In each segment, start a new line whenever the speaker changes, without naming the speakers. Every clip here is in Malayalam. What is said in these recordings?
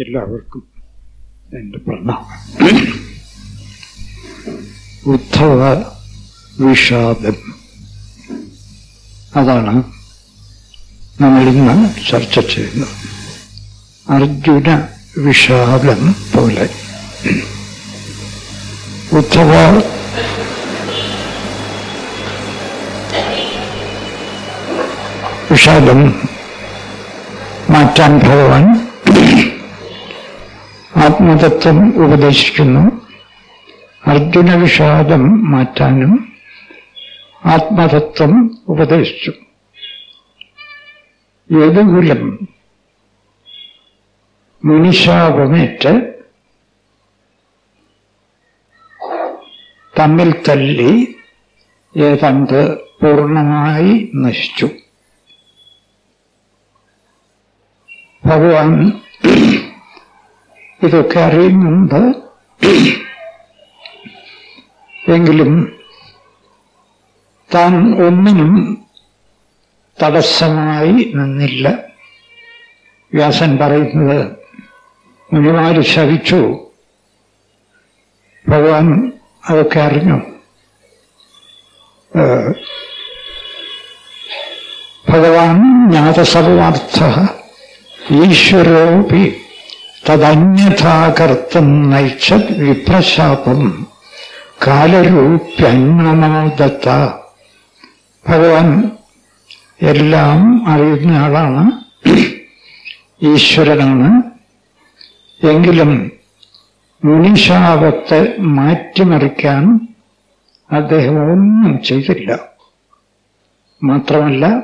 എല്ലാവർക്കും എന്റെ പ്രണാമം. ഉദ്ധവ വിഷാദം. അതാണ് നമ്മൾ ഇന്ന് ചർച്ച ചെയ്യുന്നത്. അർജുന വിഷാദം പോലെ. ഉദ്ധവ വിഷാദം മാറ്റാൻ ഭഗവാൻ ആത്മതത്വം ഉപദേശിക്കുന്നു. അർജുന വിഷാദം മാറ്റാനും ആത്മതത്വം ഉപദേശിച്ചു. യദുകുലം മുനിശാപമേറ്റ് തമ്മിൽ തല്ലി ഏതാണ്ട് പൂർണമായി നശിച്ചു. ഭഗവാൻ ഇതൊക്കെ അറിയുന്നുണ്ട്. എങ്കിലും താൻ ഒന്നിനും തടസ്സമായി നിന്നില്ല. വ്യാസൻ പറയുന്നത് മുനിമാര് ശവിച്ചു. ഭഗവാൻ അതൊക്കെ അറിഞ്ഞു. ഭഗവാൻ ജ്ഞാതസർവാർത്ഥ ഈശ്വരോപി തദന്യഥാകർത്തം നൈഷത് വിപ്രശാപം. കാലരൂപ്യന്നമോദത്ത ഭഗവാൻ എല്ലാം അറിയുന്ന ആളാണ്. ഈശ്വരനാണ്. എങ്കിലും മുനിശാപത്തെ മാറ്റിമറിക്കാൻ അദ്ദേഹം ഒന്നും ചെയ്തില്ല. മാത്രമല്ല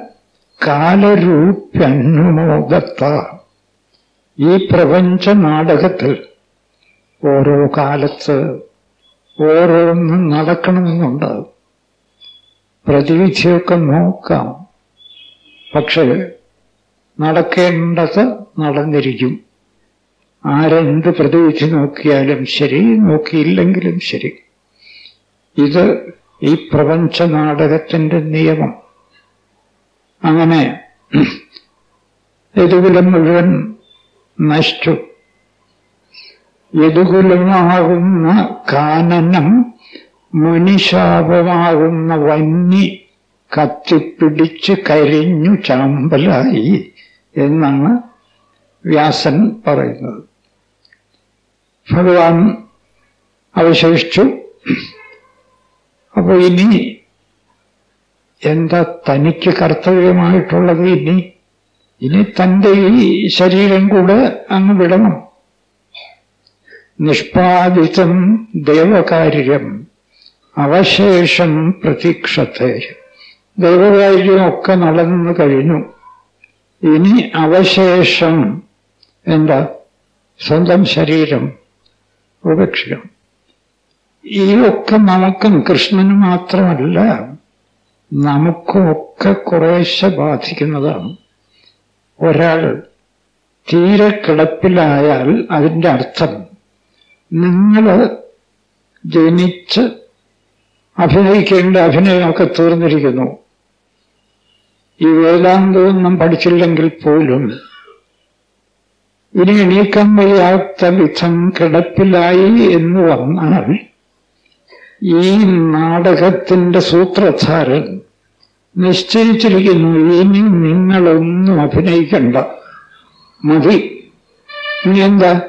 കാലരൂപ്യന്വമോദത്ത ഈ പ്രപഞ്ച നാടകത്തിൽ ഓരോ കാലത്ത് ഓരോന്നും നടക്കണമെന്നുണ്ട്. പ്രതിവിധിയൊക്കെ നോക്കാം. പക്ഷേ നടക്കേണ്ടത് നടന്നിരിക്കും. ആരെന്ത് പ്രതിവിധി നോക്കിയാലും ശരി നോക്കിയില്ലെങ്കിലും ശരി. ഇത് ഈ പ്രപഞ്ച നാടകത്തിന്റെ നിയമം. അങ്ങനെ യദുകുലം മുഴുവൻ നശിച്ചു യദുകുലമാകുന്ന കാനനം മുനിശാപമാകുന്ന വന്നി കത്തിപ്പിടിച്ച് കരിഞ്ഞു ചാമ്പലായി എന്നാണ് വ്യാസൻ പറയുന്നത്. ഭഗവാൻ അവശേഷിച്ചു. അപ്പോൾ ഇനി എന്താ തനിക്ക് കർത്തവ്യമായിട്ടുള്ളത്? ഇനി ഇനി തന്റെ ഈ ശരീരം കൂടെ അങ്ങ് വിടണം. നിഷ്പാദിതം ദൈവകാര്യം അവശേഷം പ്രതീക്ഷത്തെ. ദൈവകാര്യമൊക്കെ നടന്നു കഴിഞ്ഞു. ഇനി അവശേഷം എന്താ? സ്വന്തം ശരീരം ഉപേക്ഷിക്കണം. ഈ ഒക്കെ നമുക്കും കൃഷ്ണന് മാത്രമല്ല നമുക്കും ഒക്കെ കുറേശ്ശെ ബാധിക്കുന്നതാണ്. ഒരാൾ തീരെ കിടപ്പിലായാൽ അതിന്റെ അർത്ഥം നിങ്ങൾ ജനിച്ച് അഭിനയിക്കേണ്ട അഭിനയമൊക്കെ തീർന്നിരിക്കുന്നു. ഈ വേദാന്തമൊന്നും പഠിച്ചില്ലെങ്കിൽ പോലും ഇനി എണീക്കാൻ വയ്യാത്ത വിധം കിടപ്പിലായി എന്ന് വന്നാൽ ഈ നാടകത്തിന്റെ സൂത്രധാരൻ നിശ്ചയിച്ചിരിക്കുന്നു. ഇനി നിങ്ങളൊന്നും അഭിനയിക്കണ്ട. മതി. ഇനി എന്താ?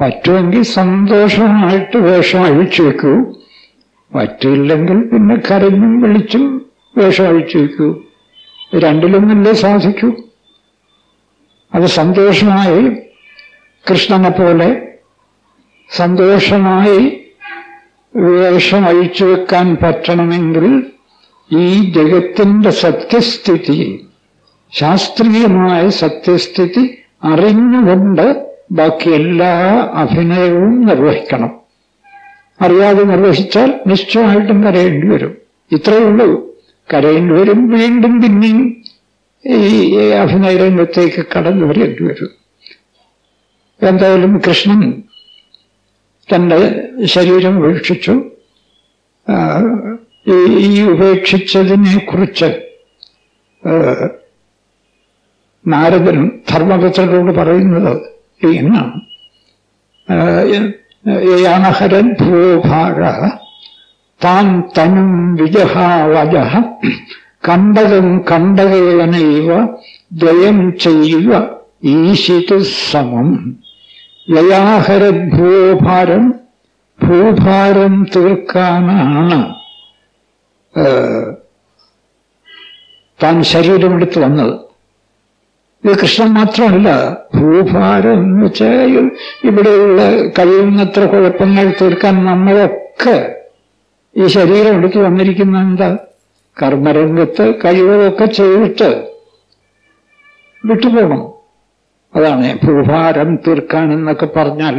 പറ്റുമെങ്കിൽ സന്തോഷമായിട്ട് വേഷം അഴിച്ചു വെക്കൂ. പറ്റില്ലെങ്കിൽ പിന്നെ കരഞ്ഞും വിളിച്ചും വേഷം അഴിച്ചു വെക്കൂ. രണ്ടിലൊന്നല്ലേ സാധിക്കൂ. അത് സന്തോഷമായി കൃഷ്ണനെ പോലെ സന്തോഷമായി വേഷം അഴിച്ചു വെക്കാൻ പറ്റണമെങ്കിൽ ഈ ജഗത്തിന്റെ സത്യസ്ഥിതി ശാസ്ത്രീയമായ സത്യസ്ഥിതി അറിഞ്ഞുകൊണ്ട് ബാക്കി എല്ലാ അഭിനയവും നിർവഹിക്കണം. അറിയാതെ നിർവഹിച്ചാൽ നിശ്ചയമായിട്ടും കരയേണ്ടി വരും. ഇത്രയേ ഉള്ളൂ. കരയേണ്ടി വരും വീണ്ടും പിന്നെയും ഈ അഭിനയ രംഗത്തേക്ക് കടന്നു വരേണ്ടി വരും. എന്തായാലും കൃഷ്ണൻ തന്റെ ശരീരം ഉപേക്ഷിച്ചു. ഈ ഉപേക്ഷിച്ചതിനെ കുറിച്ച് നാരദൻ ധർമ്മപുത്രരോട് പറയുന്നത് എന്നാണ്. യാണഹരൻ ഭൂഭാഗ താൻ തനും വിജഹാവജ കണ്ടതും കണ്ടകേനൈവ ദ്വയം ചെയ്യുക ഈശിതു സമം. ലയാഹര ഭൂഭാരം ഭൂഭാരം തീർക്കാനാണ്. താൻ ശരീരമെടുത്ത് വന്നത്. ഇത് കൃഷ്ണൻ മാത്രമല്ല ഭൂഭാരം എന്ന് വെച്ചാൽ ഇവിടെയുള്ള കഴിയുന്നത്ര കുഴപ്പങ്ങൾ തീർക്കാൻ നമ്മളൊക്കെ ഈ ശരീരം എടുത്ത് വന്നിരിക്കുന്ന എന്താ? കർമ്മരംഗത്ത് കഴിവതൊക്കെ ചെയ്തിട്ട് വിട്ടുപോകണം. അതാണ് ഭൂഭാരം തീർക്കാൻ എന്നൊക്കെ പറഞ്ഞാൽ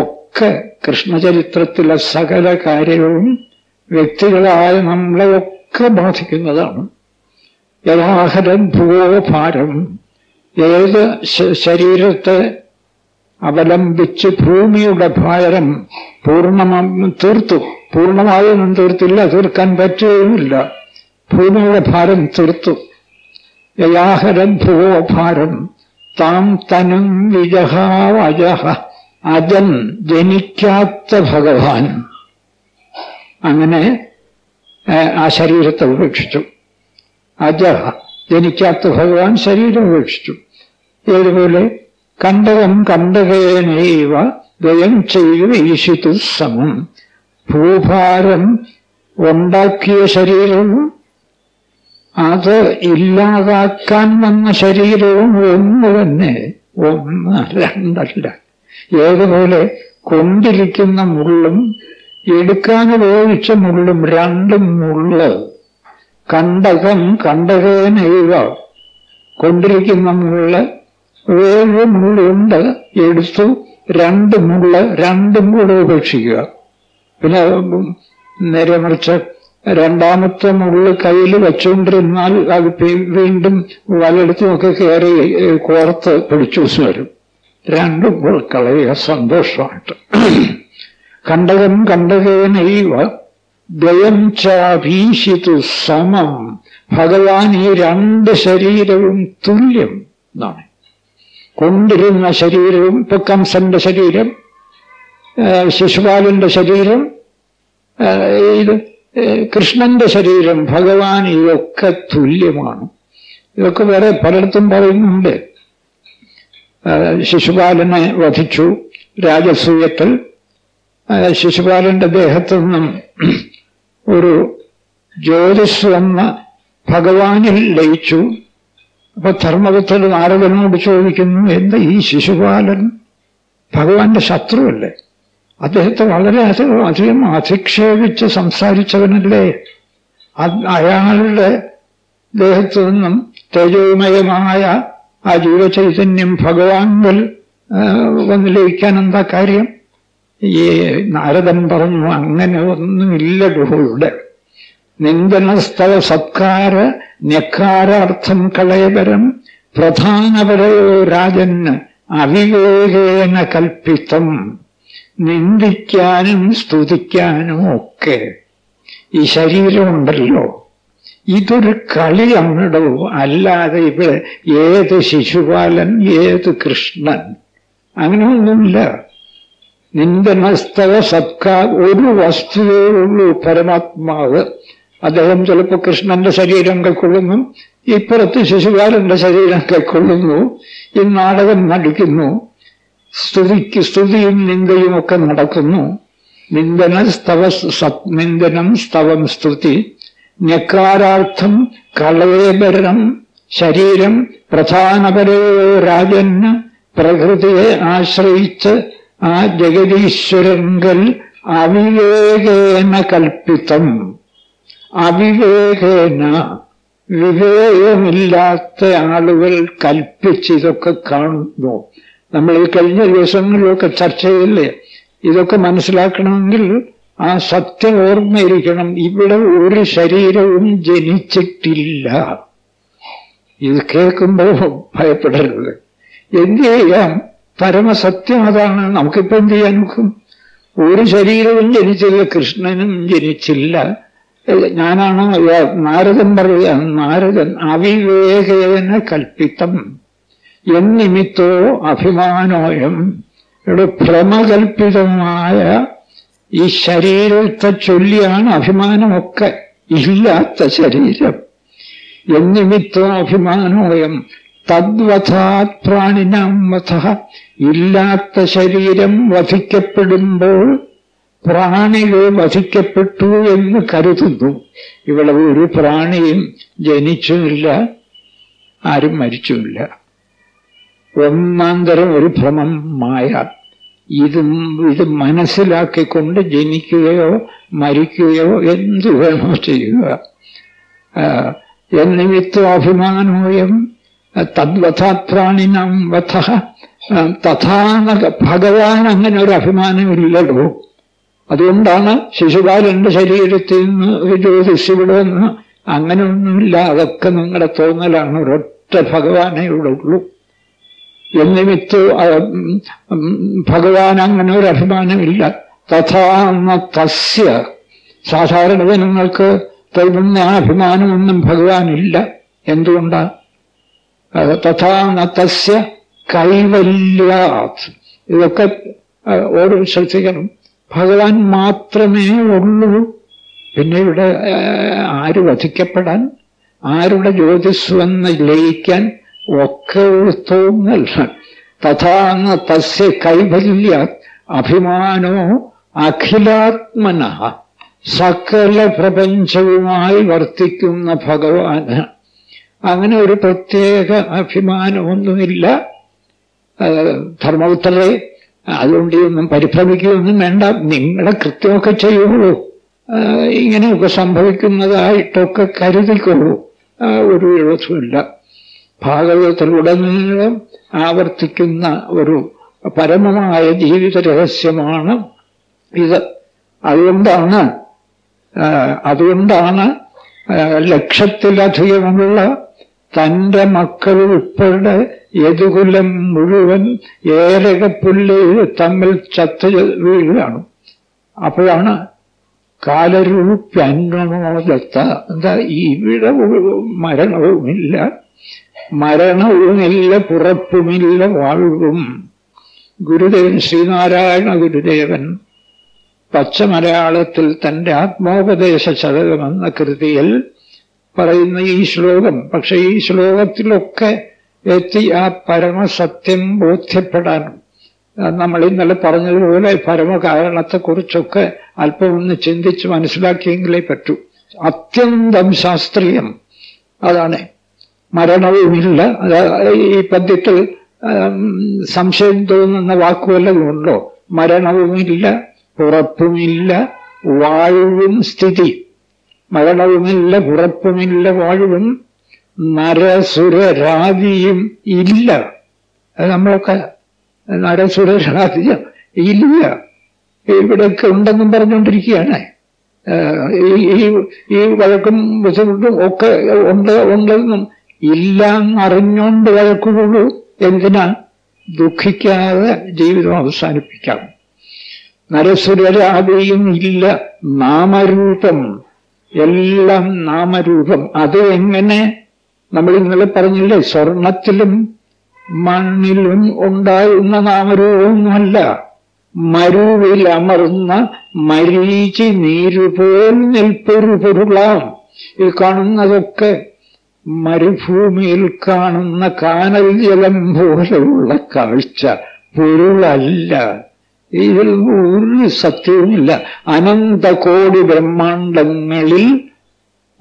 ഒക്കെ കൃഷ്ണചരിത്രത്തിലെ സകല കാര്യവും വ്യക്തികളായ നമ്മളെയൊക്കെ ബാധിക്കുന്നതാണ്. യഥാഹരം ഭൂഭാരം ഏത് ശരീരത്തെ അവലംബിച്ച് ഭൂമിയുടെ ഭാരം പൂർണമായും തീർത്തു. പൂർണമായൊന്നും തീർത്തില്ല തീർക്കാൻ പറ്റുകയുമില്ല. ഭൂമിയുടെ ഭാരം തീർത്തു. യയാഹരം ഭൂഭാരം താം തനും വിജഹാവജഹ അജൻ ജനിക്കാത്ത ഭഗവാൻ. അങ്ങനെ ആ ശരീരത്തെ ഉപേക്ഷിച്ചു. അജ ജനിക്കാത്ത ഭഗവാൻ ശരീരം ഉപേക്ഷിച്ചു. ഏതുപോലെ കണ്ടകം കണ്ടകേനൈവ ദയം ചെയ്യുക ഈശിതു സമം. ഭൂഭാരം ഉണ്ടാക്കിയ ശരീരവും അത് ഇല്ലാതാക്കാൻ വന്ന ശരീരവും ഒന്ന് തന്നെ. ഒന്ന് രണ്ടല്ല. ഏതുപോലെ കൊണ്ടിരിക്കുന്ന മുള്ളും എടുക്കാൻ ഉപയോഗിച്ച മുള്ളും രണ്ടും മുള്ള് കണ്ടകം കണ്ടകേനൈവ കൊണ്ടിരിക്കുന്ന മുള്ള് ഏഴ് മുള്ളുണ്ട് എടുത്തു രണ്ട് മുള്ള് രണ്ടും കൂടെ ഉപേക്ഷിക്കുക. പിന്നെ നേരെ മറിച്ച് രണ്ടാമത്തെ മുള്ള് കയ്യിൽ വെച്ചുകൊണ്ടിരുന്നാൽ അത് വീണ്ടും വലയെടുത്തുമൊക്കെ കയറി കോർത്ത് പിടിച്ചു വരും. രണ്ടും കളയുക സന്തോഷമായിട്ട്. കണ്ടകം കണ്ടകേനൈവ ദ്വയം ചാഭീഷിതു സമം. ഭഗവാൻ ഈ രണ്ട് ശരീരവും തുല്യം എന്നാണ്. കൊണ്ടിരുന്ന ശരീരവും ഇപ്പൊ കംസന്റെ ശരീരം ശിശുപാലന്റെ ശരീരം ഇത് കൃഷ്ണന്റെ ശരീരം ഭഗവാൻ ഇതൊക്കെ തുല്യമാണ്. ഇതൊക്കെ വേറെ പലയിടത്തും പറയുന്നുണ്ട്. ശിശുപാലനെ വധിച്ചു രാജസൂയത്തിൽ ശിശുപാലന്റെ ദേഹത്തു നിന്നും ഒരു ജ്യോതിസ് വന്ന ഭഗവാനിൽ ലയിച്ചു. അപ്പൊ ധർമ്മപുത്രൻ നാരകനോട് ചോദിക്കുന്നു എന്താ ഈ ശിശുപാലൻ? ഭഗവാന്റെ ശത്രുവല്ലേ? അദ്ദേഹത്തെ വളരെ അധികം അധിക്ഷേപിച്ച് സംസാരിച്ചവനല്ലേ? അയാളുടെ ദേഹത്തു നിന്നും തേജോമയമായ ആ ജീവചൈതന്യം ഭഗവാനിൽ വന്ന് ലയിക്കാൻ എന്താ കാര്യം? ഈ നാരദൻ പറഞ്ഞു അങ്ങനെ ഒന്നുമില്ലടോ ഇവിടെ നിന്ദനസ്ഥല സത്കാര ഞക്കാരാർത്ഥം കളയപരം പ്രധാനപരയോ രാജന് അവിവേകേന കൽപ്പിത്തം നിന്ദിക്കാനും സ്തുതിക്കാനും ഒക്കെ ഈ ശരീരമുണ്ടല്ലോ. ഇതൊരു കളിയാണോ അല്ലാതെ ഇവിടെ ഏത് ശിശുപാലൻ ഏത് കൃഷ്ണൻ? അങ്ങനെയൊന്നുമില്ല. നിന്ദനസ്തവ സത്കാർ ഒരു വസ്തുവേ ഉള്ളൂ പരമാത്മാവ്. അദ്ദേഹം ചിലപ്പോൾ കൃഷ്ണന്റെ ശരീരം കൈക്കൊള്ളുന്നു ഇപ്പുറത്ത് ശിശുകാരന്റെ ശരീരം കൈക്കൊള്ളുന്നു ഈ നാടകം നടിക്കുന്നു സ്തുതിക്ക് സ്തുതിയും നിന്ദയും ഒക്കെ നടക്കുന്നു. നിന്ദന സ്തവ നിന്ദനം സ്തവം സ്തുതി ഞക്കാരാർത്ഥം കളേബരം ശരീരം പ്രധാനപരോ രാജന് പ്രകൃതിയെ ആശ്രയിച്ച് ആ ജഗതീശ്വരങ്കൽ അവിവേകേന കൽപ്പിതം. അവിവേകേന വിവേകമില്ലാത്ത ആളുകൾ കൽപ്പിച്ച് ഇതൊക്കെ കാണുന്നു. നമ്മൾ ഈ കഴിഞ്ഞ ദിവസങ്ങളിലൊക്കെ ചർച്ച ചെയ്യില്ലേ ഇതൊക്കെ മനസ്സിലാക്കണമെങ്കിൽ ആ സത്യം ഓർമ്മയിരിക്കണം. ഇവിടെ ഒരു ശരീരവും ജനിച്ചിട്ടില്ല. ഇത് കേൾക്കുമ്പോൾ ഭയപ്പെടരുത്. എന്ത് ചെയ്യാം? പരമസത്യം അതാണ്. നമുക്കിപ്പോ എന്ത് ചെയ്യാൻ നോക്കും? ഒരു ശരീരവും ജനിച്ചില്ല കൃഷ്ണനും ജനിച്ചില്ല. ഞാനാണ് നാരദൻ പറയുക നാരദൻ അവിവേകേന കൽപ്പിത്തം എന്നിമിത്തോ അഭിമാനോയം. ഇവിടെ ഭ്രമകൽപ്പിതമായ ഈ ശരീരത്തെ ചൊല്ലിയാണ് അഭിമാനമൊക്കെ ഇല്ലാത്ത ശരീരം. എന്നിമിത്തോ അഭിമാനോയം. തദ്വഥാത് പ്രാണിനാം വധ. ഇല്ലാത്ത ശരീരം വധിക്കപ്പെടുമ്പോൾ പ്രാണികൾ വധിക്കപ്പെട്ടു എന്ന് കരുതുന്നു. ഇവിടെ ഒരു പ്രാണിയും ജനിച്ചുമില്ല ആരും മരിച്ചുമില്ല. ഒന്നാന്തരം ഒരു ഭ്രമം മായ. ഇതും ഇത് മനസ്സിലാക്കിക്കൊണ്ട് ജനിക്കുകയോ മരിക്കുകയോ എന്തു വേണോ ചെയ്യുക. എന്നിമിത്തോ അഭിമാനോയം തദ്വഥാത്രാണിനം വധ. തഥാന ഭഗവാൻ അങ്ങനെ ഒരു അഭിമാനമില്ലല്ലോ അതുകൊണ്ടാണ് ശിശുപാലന്റെ ശരീരത്തിൽ നിന്ന് ജ്യോതിഷ് ഇവിടെ നിന്ന് അങ്ങനെയൊന്നുമില്ല അതൊക്കെ നിങ്ങളുടെ തോന്നലാണ് ഒരൊറ്റ ഭഗവാനേ ഉള്ളൂ. എന്നിമിത്ത് ഭഗവാൻ അങ്ങനെ ഒരു അഭിമാനമില്ല. തഥാന്ന തസ്യ സാധാരണ ജനങ്ങൾക്ക് തോന്നുന്ന ആ അഭിമാനമൊന്നും ഭഗവാനില്ല. എന്തുകൊണ്ടാ? തഥാന്ന തസ്യ കൈവല്യാത്. ഇതൊക്കെ ഓരോ ശ്രദ്ധിക്കണം. ഭഗവാൻ മാത്രമേ ഉള്ളൂ. പിന്നെ ഇവിടെ ആര് വധിക്കപ്പെടാൻ ആരുടെ ജ്യോതിസ് വന്ന് ലയിക്കാൻ ഒക്കെ ഒരു തോന്നൽ. തഥാന്ന് തസ്യ കൈവല്യ അഭിമാനോ അഖിലാത്മന. സകല പ്രപഞ്ചവുമായി വർത്തിക്കുന്ന ഭഗവാന്. അങ്ങനെ ഒരു പ്രത്യേക അഭിമാനമൊന്നുമില്ല. ധർമ്മപുത്രരെ അതുകൊണ്ട് ഒന്നും പരിഭ്രമിക്കുകയൊന്നും വേണ്ട. നിങ്ങളുടെ കൃത്യമൊക്കെ ചെയ്യുള്ളൂ. ഇങ്ങനെയൊക്കെ സംഭവിക്കുന്നതായിട്ടൊക്കെ കരുതിക്കൊള്ളൂ. ഒരു എഴുത്തുമില്ല ഭാഗവതത്തിലുടനീളം ആവർത്തിക്കുന്ന ഒരു പരമമായ ജീവിത രഹസ്യമാണ് ഇത്. അതുകൊണ്ടാണ് അതുകൊണ്ടാണ് ലക്ഷത്തിലധികമുള്ള തന്റെ മക്കൾ ഉൾപ്പെടെ യദുകുലം മുഴുവൻ ഏരകപ്പുല്ല് തമ്മിൽ ചത്ത് വീഴുകയാണ് അപ്പോഴാണ് കാലരൂപ്യന്നമോദത്ത എന്താ ഇവിടെ മരണവുമില്ല. മരണവുമില്ല പുറപ്പുമില്ല വാഴവും ഗുരുദേവൻ ശ്രീനാരായണ ഗുരുദേവൻ പച്ച മലയാളത്തിൽ തന്റെ ആത്മോപദേശ ചതകമെന്ന കൃതിയിൽ പറയുന്ന ഈ ശ്ലോകം. പക്ഷെ ഈ ശ്ലോകത്തിലൊക്കെ എത്തി ആ പരമസത്യം ബോധ്യപ്പെടാൻ. നമ്മൾ ഇന്നലെ പറഞ്ഞതുപോലെ പരമകാരണത്തെക്കുറിച്ചൊക്കെ അല്പം ഒന്ന് ചിന്തിച്ച് മനസ്സിലാക്കിയെങ്കിലേ പറ്റൂ. അത്യന്തം ശാസ്ത്രീയം. അതാണ്. മരണവുമില്ല. ഈ പദ്യത്തിൽ സംശയം തോന്നുന്ന വാക്കുവല്ലതുണ്ടോ മരണവുമില്ല ഉറപ്പുമില്ല വാഴവും സ്ഥിതി. മരണവുമില്ല പുറപ്പുമില്ല വാഴുവും നരസുരരാതിയും ഇല്ല. അത് നമ്മളൊക്കെ നരസുരരാതി ഇല്ല. ഇവിടെയൊക്കെ ഉണ്ടെന്നും പറഞ്ഞുകൊണ്ടിരിക്കുകയാണ്. ഈ ഈ വഴക്കും ബുദ്ധിമുട്ടും ഒക്കെ ഉണ്ട് ഉണ്ടെന്നും ഇല്ല എന്നറിഞ്ഞുകൊണ്ട് വഴക്കുള്ളൂ എന്തിനാ? ദുഃഖിക്കാതെ ജീവിതം അവസാനിപ്പിക്കാം. നരസുരരാതിയും ഇല്ല. നാമരൂപം എല്ലാം നാമരൂപം. അത് എങ്ങനെ? നമ്മൾ ഇന്നലെ പറഞ്ഞില്ലേ സ്വർണത്തിലും മണ്ണിലും ഉണ്ടാകുന്ന നാമരൂപമൊന്നുമല്ല. മരുവിൽ അമർന്ന മരീചി നീരുപോൽ നിൽപ്പൊരു പൊരുളാം ഈ കാണുന്നതൊക്കെ മരുഭൂമിയിൽ കാണുന്ന കാനൽ ജലം പോലെയുള്ള കാഴ്ച. പൊരുളല്ല. ഇതിൽ ഒരു സത്യവുമില്ല. അനന്തകോടി ബ്രഹ്മാണ്ടങ്ങളിൽ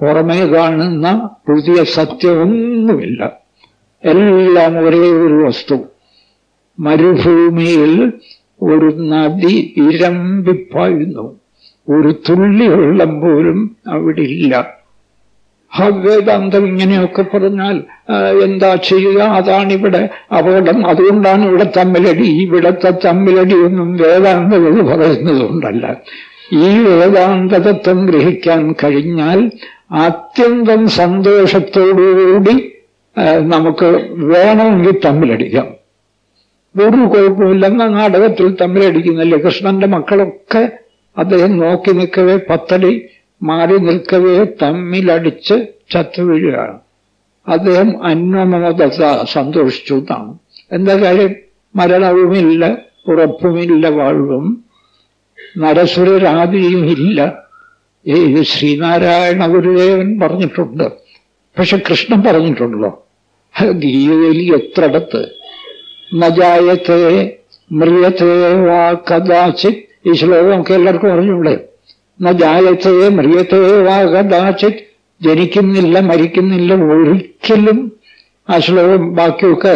പുറമേ കാണുന്ന പുതിയ സത്യമൊന്നുമില്ല. എല്ലാം ഒരേ ഒരു വസ്തു. മരുഭൂമിയിൽ ഒരു നദി ഇരമ്പിപ്പായുന്നു. ഒരു തുള്ളി വെള്ളം പോലും അവിടെ ഇല്ല വേദാന്തം ഇങ്ങനെയൊക്കെ പറഞ്ഞാൽ എന്താ ചെയ്യുക? അതാണിവിടെ അപകടം. അതുകൊണ്ടാണ് ഇവിടെ തമ്മിലടി. ഇവിടത്തെ തമ്മിലടിയൊന്നും വേദാന്തകൾ പറയുന്നതുകൊണ്ടല്ല. ഈ വേദാന്തതത്വം ഗ്രഹിക്കാൻ കഴിഞ്ഞാൽ അത്യന്തം സന്തോഷത്തോടുകൂടി നമുക്ക് വേണമെങ്കിൽ തമ്മിലടിക്കാം. ഒരു കുഴപ്പമില്ലെന്ന നാടകത്തിൽ തമ്മിലടിക്കുന്നില്ലേ? കൃഷ്ണന്റെ മക്കളൊക്കെ അദ്ദേഹം നോക്കി നിൽക്കവേ പത്തടി മാറി നിൽക്കവേ തമ്മിലടിച്ച് ചത്തുവീഴുകയാണ്. അദ്ദേഹം അന്വമോദത സന്തോഷിച്ചു എന്നാണ്. എന്താ കാര്യം? മരണവുമില്ല ഉറപ്പുമില്ല വാഴ്വും നരസുരരാതിയും ഇല്ല ഇത് ശ്രീനാരായണ ഗുരുദേവൻ പറഞ്ഞിട്ടുണ്ട്. പക്ഷെ കൃഷ്ണൻ പറഞ്ഞിട്ടുണ്ടല്ലോ. ഗീതയിൽ എത്രടത്ത്? നജായത്തെ മൃഗത്തെ വാ കഥാചിത്. ഈ ശ്ലോകമൊക്കെ എല്ലാവർക്കും അറിഞ്ഞൂടെ? മൃഗത്തെ വാ കഥാചിത് ജനിക്കുന്നില്ല മരിക്കുന്നില്ല ഒരിക്കലും. ആ ശ്ലോകം ബാക്കിയൊക്കെ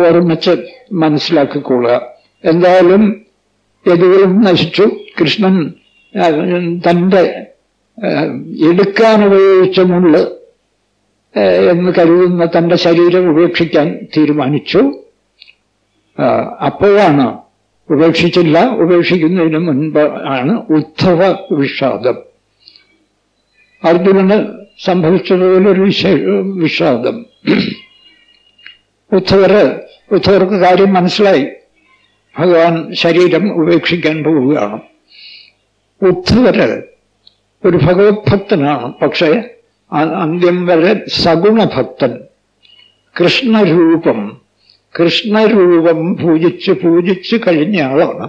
ഓർമ്മിച്ച് മനസ്സിലാക്കിക്കൊള്ളുക. എന്തായാലും യദുകളും നശിച്ചു. കൃഷ്ണൻ തന്റെ എടുക്കാൻ ഉപയോഗിച്ച മുള്ള് എന്ന് കരുതുന്ന തന്റെ ശരീരം ഉപേക്ഷിക്കാൻ തീരുമാനിച്ചു. അപ്പോഴാണ് ഉപേക്ഷിച്ചില്ല. ഉപേക്ഷിക്കുന്നതിന് മുൻപ് ആണ് ഉദ്ധവ വിഷാദം. അർജുനന് സംഭവിച്ചതുപോലൊരു വിശേഷ വിഷാദം. ഉദ്ധവര് ഉദ്ധവർക്ക് കാര്യം മനസ്സിലായി. ഭഗവാൻ ശരീരം ഉപേക്ഷിക്കാൻ പോവുകയാണ്. ഉദ്ധവര് ഒരു ഭഗവത് ഭക്തനാണ് പക്ഷേ അന്ത്യം വരെ സഗുണഭക്തൻ. കൃഷ്ണരൂപം കൃഷ്ണരൂപം പൂജിച്ച് പൂജിച്ച് കഴിഞ്ഞ ആളാണ്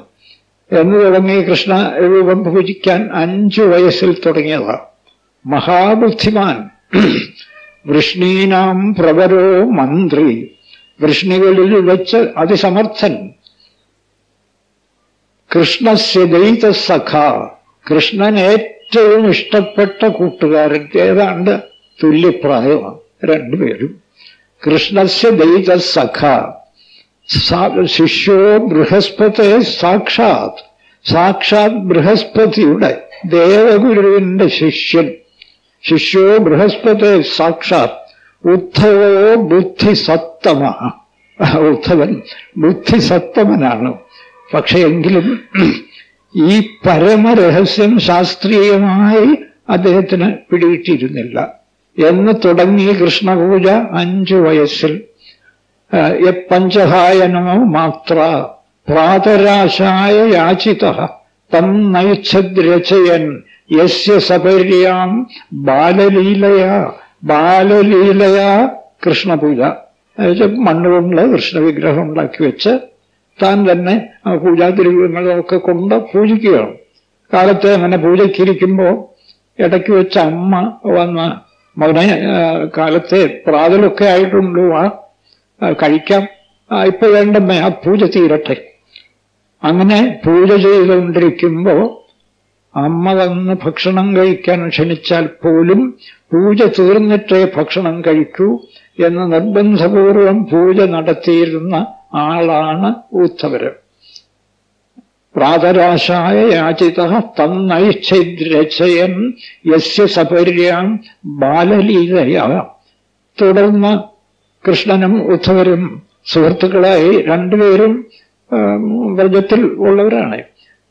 എന്ന് തുടങ്ങി കൃഷ്ണ രൂപം പൂജിക്കാൻ അഞ്ചു വയസ്സിൽ തുടങ്ങിയതാണ് മഹാബുദ്ധിമാൻ. വൃഷ്ണീനാം പ്രവരോ മന്ത്രി. വൃഷ്ണികളിൽ വെച്ച് അതിസമർത്ഥൻ. കൃഷ്ണസ്യ ദൈത സഖ. കൃഷ്ണൻ ഏറ്റവും ഇഷ്ടപ്പെട്ട കൂട്ടുകാരൻ. ഏതാണ്ട് തുല്യപ്രായമാണ്. രണ്ടുപേരും. കൃഷ്ണസ്യ ദൈത സഖ. ശിഷ്യോ ബൃഹസ്പതി സാക്ഷാത്. സാക്ഷാത് ബൃഹസ്പതിയുടെ ദേവഗുരുവിന്റെ ശിഷ്യൻ. ശിഷ്യോ ബൃഹസ്പതി സാക്ഷാത്. ഉദ്ധവോ ബുദ്ധിസത്തമ. ഉദ്ധവൻ ബുദ്ധിസത്തമനാണ്. പക്ഷെ എങ്കിലും ഈ പരമരഹസ്യം ശാസ്ത്രീയമായി അദ്ദേഹത്തിന് പിടിയിട്ടിരുന്നില്ല എന്ന് തുടങ്ങി കൃഷ്ണപൂജ അഞ്ചു വയസ്സിൽ. പഞ്ചഹായനമോ മാത്ര പ്രാതരാശായ യാചിത. തന്നൈച്ഛദ്രചയൻ യസ്യ സപര്യാം ബാലലീലയാ ബാലലീലയാ കൃഷ്ണപൂജ. മണ്ണുകൊണ്ട് കൃഷ്ണവിഗ്രഹം ഉണ്ടാക്കി വെച്ച് താൻ തന്നെ പൂജാതിരുവങ്ങളൊക്കെ കൊണ്ട് പൂജിക്കുകയാണ്. കാലത്തെ അങ്ങനെ പൂജയ്ക്കിരിക്കുമ്പോൾ ഇടയ്ക്ക് വെച്ച് അമ്മ വന്ന മകനെ കാലത്തെ പ്രാതലൊക്കെ ആയിട്ടുണ്ട്? ആ കഴിക്കാം. ഇപ്പൊ വേണ്ടമ്മേ ആ പൂജ തീരട്ടെ അങ്ങനെ പൂജ ചെയ്തുകൊണ്ടിരിക്കുമ്പോ അമ്മ വന്ന് ഭക്ഷണം കഴിക്കാൻ ക്ഷണിച്ചാൽ പോലും പൂജ തീർന്നിട്ടേ ഭക്ഷണം കഴിക്കൂ എന്ന് നിർബന്ധപൂർവം പൂജ നടത്തിയിരുന്ന ആളാണ് ഉദ്ധവര് പ്രാതരാശായ യാചിത തന്നൈച്ഛിദ്രചയൻ യസ്യ സപര്യാം ബാലലീലയ. തുടർന്ന് കൃഷ്ണനും ഉദ്ധവരും സുഹൃത്തുക്കളായി രണ്ടുപേരും വ്രജത്തിൽ ഉള്ളവരാണ്.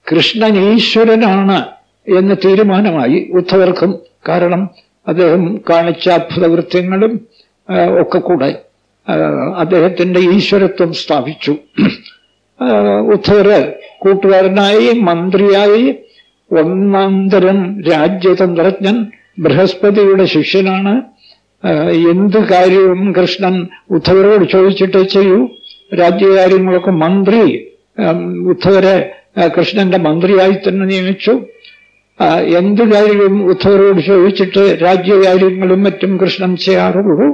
കൃഷ്ണൻ ഈശ്വരനാണ് എന്ന് തീരുമാനമായി ഉദ്ധവർക്കും കാരണം അദ്ദേഹം കാണിച്ച അത്ഭുതവൃത്യങ്ങളും ഒക്കെ കൂടെ അദ്ദേഹത്തിന്റെ ഈശ്വരത്വം സ്ഥാപിച്ചു. ഉദ്ധവര് കൂട്ടുകാരനായി മന്ത്രിയായി ഒന്നാന്തരം രാജ്യതന്ത്രജ്ഞൻ ബൃഹസ്പതിയുടെ ശിഷ്യനാണ്. എന്ത് കാര്യവും കൃഷ്ണൻ ഉദ്ധവരോട് ചോദിച്ചിട്ട് ചെയ്യൂ. രാജ്യകാര്യങ്ങളൊക്കെ മന്ത്രി ഉദ്ധവരെ കൃഷ്ണന്റെ മന്ത്രിയായി തന്നെ നിയമിച്ചു. എന്ത് കാര്യവും ഉദ്ധവരോട് ചോദിച്ചിട്ട് രാജ്യകാര്യങ്ങളും മറ്റും കൃഷ്ണൻ ചെയ്യാറുള്ളൂ.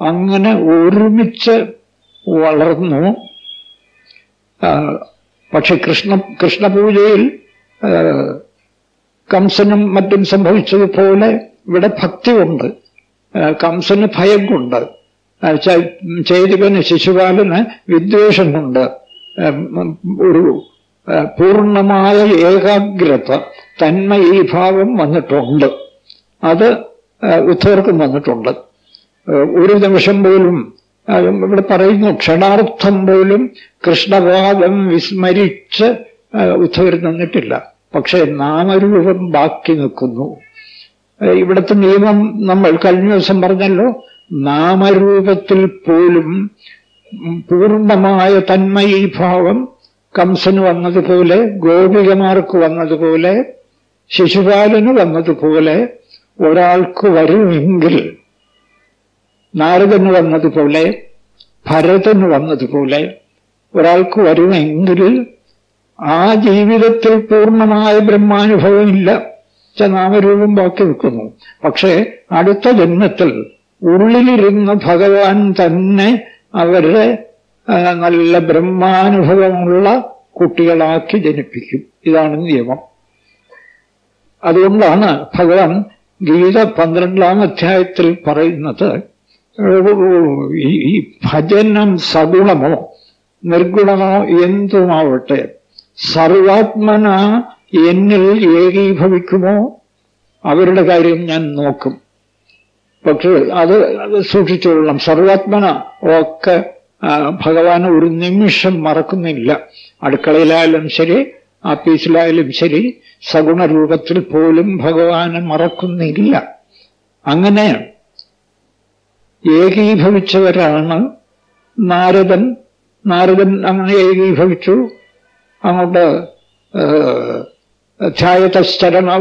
അങ്ങനെ ഒരുമിച്ച് വളർന്നു. പക്ഷെ കൃഷ്ണ കൃഷ്ണപൂജയിൽ കംസനും മറ്റും സംഭവിച്ചതുപോലെ ഇവിടെ ഭക്തിയുണ്ട്. കംസന് ഭയം കൊണ്ട് ചൈതികന് ശിശുപാലന് വിദ്വേഷം കൊണ്ട് ഒരു പൂർണമായ ഏകാഗ്രത തന്മയീഭാവം വന്നിട്ടുണ്ട്. അത് ഉദ്ധവർക്കും വന്നിട്ടുണ്ട്. ഒരു നിമിഷം പോലും ഇവിടെ പറയുന്നു ക്ഷണാർത്ഥം പോലും കൃഷ്ണപാദം വിസ്മരിച്ച് ഉദ്ധവർ നിന്നിട്ടില്ല. പക്ഷെ നാമരൂപം ബാക്കി നിൽക്കുന്നു. ഇവിടുത്തെ നിയമം നമ്മൾ കഴിഞ്ഞ ദിവസം പറഞ്ഞല്ലോ നാമരൂപത്തിൽ പോലും പൂർണമായ തന്മയീഭാവം കംസന് വന്നതുപോലെ ഗോപികമാർക്ക് വന്നതുപോലെ ശിശുപാലന് വന്നതുപോലെ ഒരാൾക്ക് വരുമെങ്കിൽ നാരദന് വന്നതുപോലെ ഭരതന് വന്നതുപോലെ ഒരാൾക്ക് വരുമെങ്കിൽ ആ ജീവിതത്തിൽ പൂർണമായ ബ്രഹ്മാനുഭവം ബ്രഹ്മാനുഭവമില്ല നാമരൂപം ബാക്കി നിൽക്കുന്നു. പക്ഷേ അടുത്ത ജന്മത്തിൽ ഉള്ളിലിരുന്ന ഭഗവാൻ തന്നെ അവരെ നല്ല ബ്രഹ്മാനുഭവമുള്ള കുട്ടികളാക്കി ജനിപ്പിക്കും. ഇതാണ് നിയമം. അതുകൊണ്ടാണ് ഭഗവാൻ ഗീത പന്ത്രണ്ടാം അധ്യായത്തിൽ പറയുന്നത് ഈ ഭജനം സഗുണമോ നിർഗുണമോ എന്തുമാവട്ടെ സർവാത്മന എന്നിൽ ഏകീഭവിക്കുമോ? അവരുടെ കാര്യം ഞാൻ നോക്കും. പക്ഷെ അത് സൂക്ഷിച്ചുകൊള്ളണം സർവാത്മന ഒക്കെ ഭഗവാൻ ഒരു നിമിഷം മറക്കുന്നില്ല. അടുക്കളയിലായാലും ശരി ആഫീസിലായാലും ശരി സഗുണ രൂപത്തിൽ പോലും ഭഗവാനെ മറക്കുന്നില്ല. അങ്ങനെ ഏകീഭവിച്ചവരാണ് നാരദൻ. നാരദൻ അങ്ങനെ ഏകീഭവിച്ചു. അങ്ങോട്ട് ധ്യായതശ്ചരണ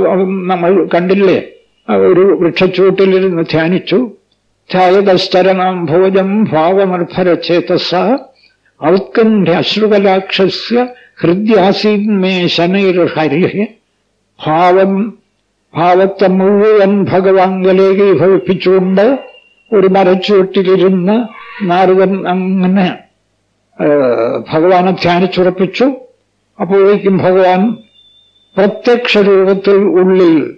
നമ്മൾ കണ്ടില്ലേ? ഒരു വൃക്ഷച്ചൂട്ടിലിരുന്ന് ധ്യാനിച്ചു. ധ്യായതശ്ചരണം ഭോജം ഭാവമർഭരചേതസ. ഔത്കണ്ഠ്യ അശ്രുകലാക്ഷസ്യ ഹൃദ്യാസീന്മേ ശനൈർഹരി ഭാവം ഭാവത്തെ മുഴുവൻ ഭഗവാങ്കലേക്ക് ഭവിപ്പിച്ചുകൊണ്ട് ഒരു മരച്ചുവട്ടിലിരുന്ന് നാരദൻ അങ്ങനെ ഭഗവാനെ ധ്യാനിച്ചുറപ്പിച്ചു. അപ്പോഴേക്കും ഭഗവാൻ പ്രത്യക്ഷ രൂപത്തിൽ ഉള്ളിൽ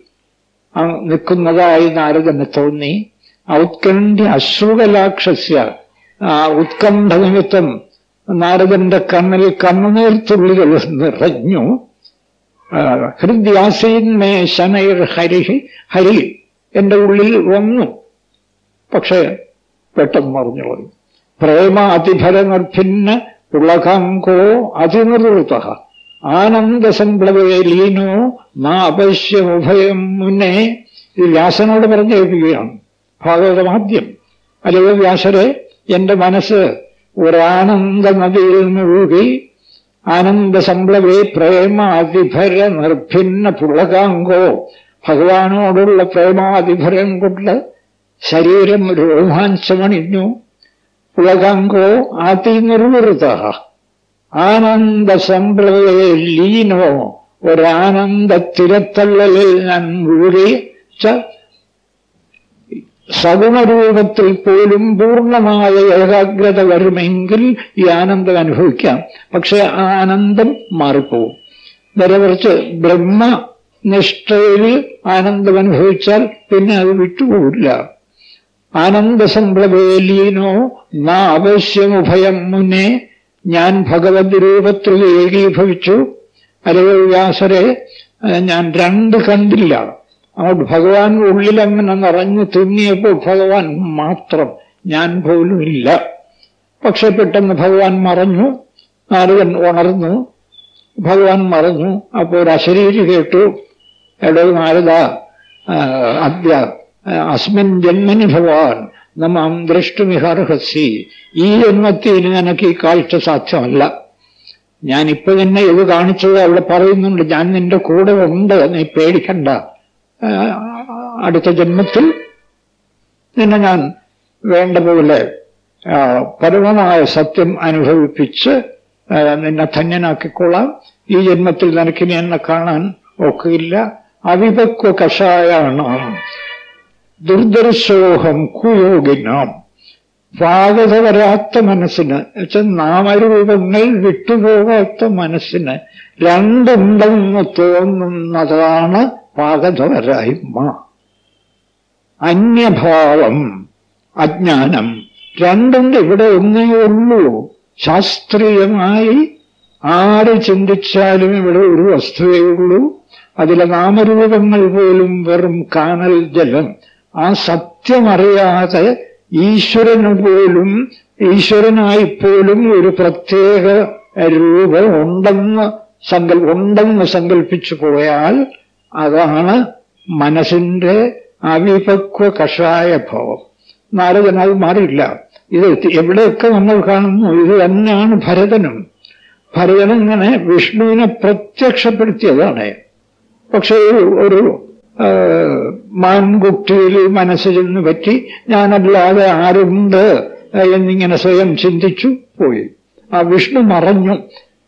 നിൽക്കുന്നതായി നാരദന് തോന്നി. ഔത്കണ്ഠ അശ്രുകലാക്ഷസ്യ ആ ഉത്കണ്ഠ നിമിത്തം നാരദന്റെ കണ്ണിൽ കണ്ണുനീർത്തുള്ളികൾ നിറഞ്ഞു. ഹൃദ്യാസീന്മേ ശനൈർ ഹരി ഹരി എന്റെ ഉള്ളിൽ വന്നു. പക്ഷേ പെട്ടെന്ന് മറിഞ്ഞു പ്രേമ അതിഫലനിർഭിന്ന ഉളകാങ്കോ അതിനിർവൃത്ത ആനന്ദസംപ്ലവേ ലീനോ നാപശ്യമുഭയം മുന്നേ. ഇത് വ്യാസനോട് പറഞ്ഞേൽപ്പിക്കുകയാണ് ഭാഗവതമാദ്യം അല്ലയോ വ്യാസരെ എന്റെ മനസ്സ് ഒരാനന്ദ നദിയിൽ മുഴുകി. ആനന്ദസംപ്ലവേ പ്രേമ അതിഭര നിർഭിന്ന പുളകാങ്കോ. ഭഗവാനോടുള്ള പ്രേമാതിഭരം കൊണ്ട് ശരീരം രോമാഞ്ചമണിഞ്ഞു. പുളകാങ്കോ അതിനിർവൃത ആനന്ദസംപ്ലവേ ലീനോ. ഒരാനന്ദ തിരത്തള്ളലിൽ ഞാൻ മുഴുകിച്ച സഗുണരൂപത്തിൽ പോലും പൂർണമായ ഏകാഗ്രത വരുമെങ്കിൽ ഈ ആനന്ദം അനുഭവിക്കാം. പക്ഷെ ആ ആനന്ദം മാറിപ്പോവും. നേരെ കുറച്ച് ബ്രഹ്മനിഷ്ഠയിൽ ആനന്ദം അനുഭവിച്ചാൽ പിന്നെ അത് വിട്ടുപോകില്ല ആനന്ദസംപ്ലവേലീനോ നാവശ്യമുഭയം മുന്നേ ഞാൻ ഭഗവത് രൂപത്തിൽ ഏകീഭവിച്ചു അരയോ വ്യാസരെ ഞാൻ രണ്ട് കണ്ടില്ല അങ്ങോട്ട് ഭഗവാൻ ഉള്ളിലങ്ങനെ നിറഞ്ഞു തിങ്ങിയപ്പോൾ ഭഗവാൻ മാത്രം ഞാൻ പോലും ഇല്ല. പക്ഷെ പെട്ടെന്ന് ഭഗവാൻ മറഞ്ഞു നാരദൻ ഉണർന്നു. ഭഗവാൻ മറഞ്ഞു അപ്പോൾ ഒരു അശരീരി കേട്ടു. എടോ നാരദ അദ്യ അസ്മിൻ ജന്മനി ഭഗവാൻ നമ്മം ദ്രഷ്ടുമിഹർഹസി. ഈ ജന്മത്തിൽ നിനക്ക് ഈ കാഴ്ച സാധ്യമല്ല. ഞാനിപ്പോ തന്നെ ഇത് കാണിച്ചത് അവിടെ പറയുന്നുണ്ട്. ഞാൻ നിന്റെ കൂടെ ഉണ്ട് നീ പേടിക്കണ്ട. അടുത്ത ജന്മത്തിൽ നിന്നെ ഞാൻ വേണ്ട പോലെ പരമമായ സത്യം അനുഭവിപ്പിച്ച് നിന്നെ ധന്യനാക്കിക്കൊള്ളാം. ഈ ജന്മത്തിൽ നിനക്കിനി എന്നെ കാണാൻ ഒക്കില്ല. അവിപക്വ കഷായാണ്. ദുർദർശോഹം കുയോഗിനാം. പാകത വരാത്ത മനസ്സിന് വെച്ചാൽ നാമരൂപങ്ങൾ വിട്ടുപോകാത്ത മനസ്സിന് രണ്ടുണ്ടെന്ന് തോന്നുന്നതാണ് പാകതവരായ്മ അന്യഭാവം അജ്ഞാനം രണ്ടുണ്ട് ഇവിടെ ഒന്നേ ഉള്ളൂ. ശാസ്ത്രീയമായി ആര് ചിന്തിച്ചാലും ഇവിടെ ഒരു വസ്തുവേ ഉള്ളൂ. അതിലെ നാമരൂപങ്ങൾ പോലും വെറും കാനൽ ജലം. ആ സത്യമറിയാതെ ഈശ്വരന് പോലും ഈശ്വരനായിപ്പോലും ഒരു പ്രത്യേക രൂപം ഉണ്ടെന്ന് സങ്കൽ ഉണ്ടെന്ന് സങ്കല്പിച്ചു പോയാൽ അതാണ് മനസ്സിന്റെ അവിപക്വ കഷായ ഭാവം നാരദൻ അത് മാറിയില്ല. ഇത് എവിടെയൊക്കെ നമ്മൾ കാണുന്നു ഇത് തന്നെയാണ് ഭരതനും. ഭരതൻ ഇങ്ങനെ വിഷ്ണുവിനെ പ്രത്യക്ഷപ്പെടുത്തിയതാണ്. പക്ഷേ ഒരു മാൻകുട്ടിയിൽ മനസ്സിരുന്ന് പറ്റി ഞാനല്ലാതെ ആരുണ്ട്? എന്നിങ്ങനെ സ്വയം ചിന്തിച്ചു പോയി. ആ വിഷ്ണു മറഞ്ഞു.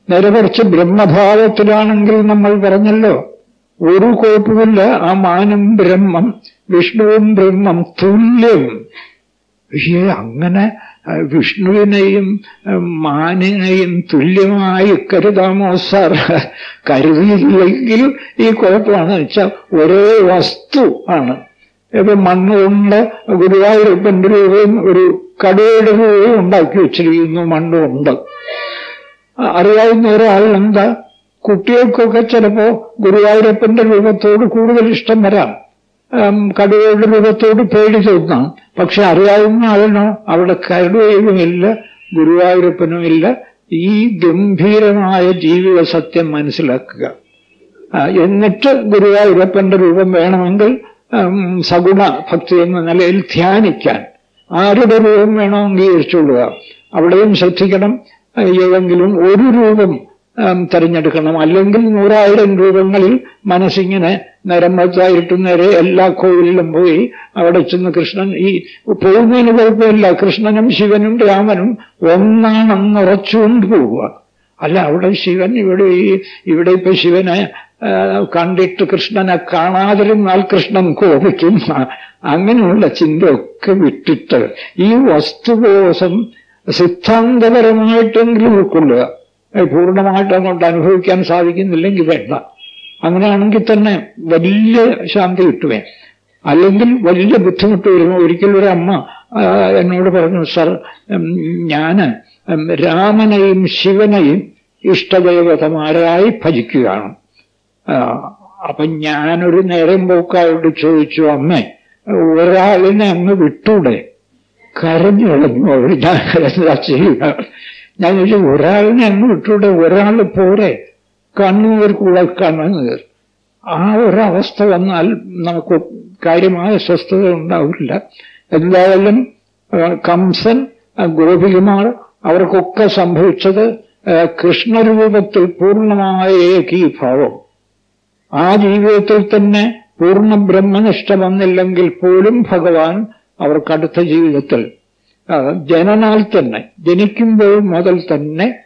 നേരെ കുറച്ച് ബ്രഹ്മഭാവത്തിലാണെങ്കിൽ നമ്മൾ പറഞ്ഞല്ലോ ഒരു കുഴപ്പമില്ല ആ മാനും ബ്രഹ്മം വിഷ്ണുവും ബ്രഹ്മം തുല്യം. പക്ഷേ അങ്ങനെ വിഷ്ണുവിനെയും മാനിനെയും തുല്യമായി കരുതാമോ സാർ? കരുതിയില്ലെങ്കിൽ ഈ കുഴപ്പമാണ്. വെച്ചാൽ ഒരേ വസ്തു ആണ്. ഇപ്പൊ മണ്ണുകൊണ്ട് ഗുരുവായൂരപ്പന്റെ രൂപയും ഒരു കടയുടെ രൂപയും ഉണ്ടാക്കി വെച്ചിരിക്കുന്നു മണ്ണുകൊണ്ട്. അറിയാവുന്ന ഒരാളെന്താ കുട്ടികൾക്കൊക്കെ ചിലപ്പോ ഗുരുവായൂരപ്പന്റെ രൂപത്തോട് കൂടുതൽ ഇഷ്ടം വരാം. കടുവയുടെ രൂപത്തോട് പേടി തോന്നാം. പക്ഷെ അറിയാവുന്ന ആളിനോ അവിടെ കടുവയുമില്ല ഗുരുവായൂരപ്പനുമില്ല ഈ ഗംഭീരമായ ജീവിത സത്യം മനസ്സിലാക്കുക. എന്നിട്ട് ഗുരുവായൂരപ്പന്റെ രൂപം വേണമെങ്കിൽ സഗുണ ഭക്തി എന്ന നിലയിൽ ധ്യാനിക്കാൻ. ആരുടെ രൂപം വേണോ അംഗീകരിച്ചുകൊള്ളുക അവിടെയും ശ്രദ്ധിക്കണം. ഏതെങ്കിലും ഒരു രൂപം തിരഞ്ഞെടുക്കണം. അല്ലെങ്കിൽ നൂറായിരം രൂപങ്ങളിൽ മനസ്സിങ്ങനെ നിരമ്പത്തായിട്ട് നേരെ എല്ലാ കോവിലിലും പോയി അവിടെ ചെന്ന് കൃഷ്ണൻ ഈ പോകുന്നതിന് കുഴപ്പമില്ല. കൃഷ്ണനും ശിവനും രാമനും ഒന്നാണെന്ന് ഉറച്ചുകൊണ്ട് പോവുക അല്ല അവിടെ ശിവൻ ഇവിടെ ഈ ഇവിടെ ഇപ്പൊ ശിവനെ കണ്ടിട്ട് കൃഷ്ണനെ കാണാതിരുന്നാൽ കൃഷ്ണൻ കോപിക്കും അങ്ങനെയുള്ള ചിന്തയൊക്കെ വിട്ടിട്ട് ഈ വസ്തുബോധം സിദ്ധാന്തപരമായിട്ടെങ്കിലും ഉൾക്കൊള്ളുക. പൂർണമായിട്ട് അങ്ങോട്ട് അനുഭവിക്കാൻ സാധിക്കുന്നില്ലെങ്കിൽ വേണ്ട. അങ്ങനെയാണെങ്കിൽ തന്നെ വലിയ ശാന്തി കിട്ടുവേ അല്ലെങ്കിൽ വലിയ ബുദ്ധിമുട്ട് വരുമ്പോൾ ഒരിക്കലും ഒരു അമ്മ എന്നോട് പറഞ്ഞു സർ ഞാൻ രാമനെയും ശിവനെയും ഇഷ്ടദേവതമാരായി ഭജിക്കുകയാണ്. അപ്പൊ ഞാനൊരു നേരം പോക്കായോട് ചോദിച്ചു അമ്മേ ഒരാളിനെ അങ്ങ് വിട്ടൂടെ? കരഞ്ഞു കളഞ്ഞു അവൾ ഞാൻ ചെയ്യുക. ഞാൻ ചോദിച്ചു ഒരാളിനെ അങ്ങ് വിട്ടൂടെ ഒരാൾ പോരെ. കണ്ണൂർക്കുള്ള കുളക്കണ്ണുനീർ ആ ഒരവസ്ഥ വന്നാൽ നമുക്ക് കാര്യമായ സ്വസ്ഥത ഉണ്ടാവില്ല. എന്തായാലും കംസൻ ഗോപികുമാർ അവർക്കൊക്കെ സംഭവിച്ചത് കൃഷ്ണരൂപത്തിൽ പൂർണമായ ഏകീഭാവം. ആ ജീവിതത്തിൽ തന്നെ പൂർണ ബ്രഹ്മനിഷ്ഠ വന്നില്ലെങ്കിൽ പോലും ഭഗവാൻ അവർക്കടുത്ത ജീവിതത്തിൽ ജനനാൽ തന്നെ ജനിക്കുമ്പോൾ മുതൽ തന്നെ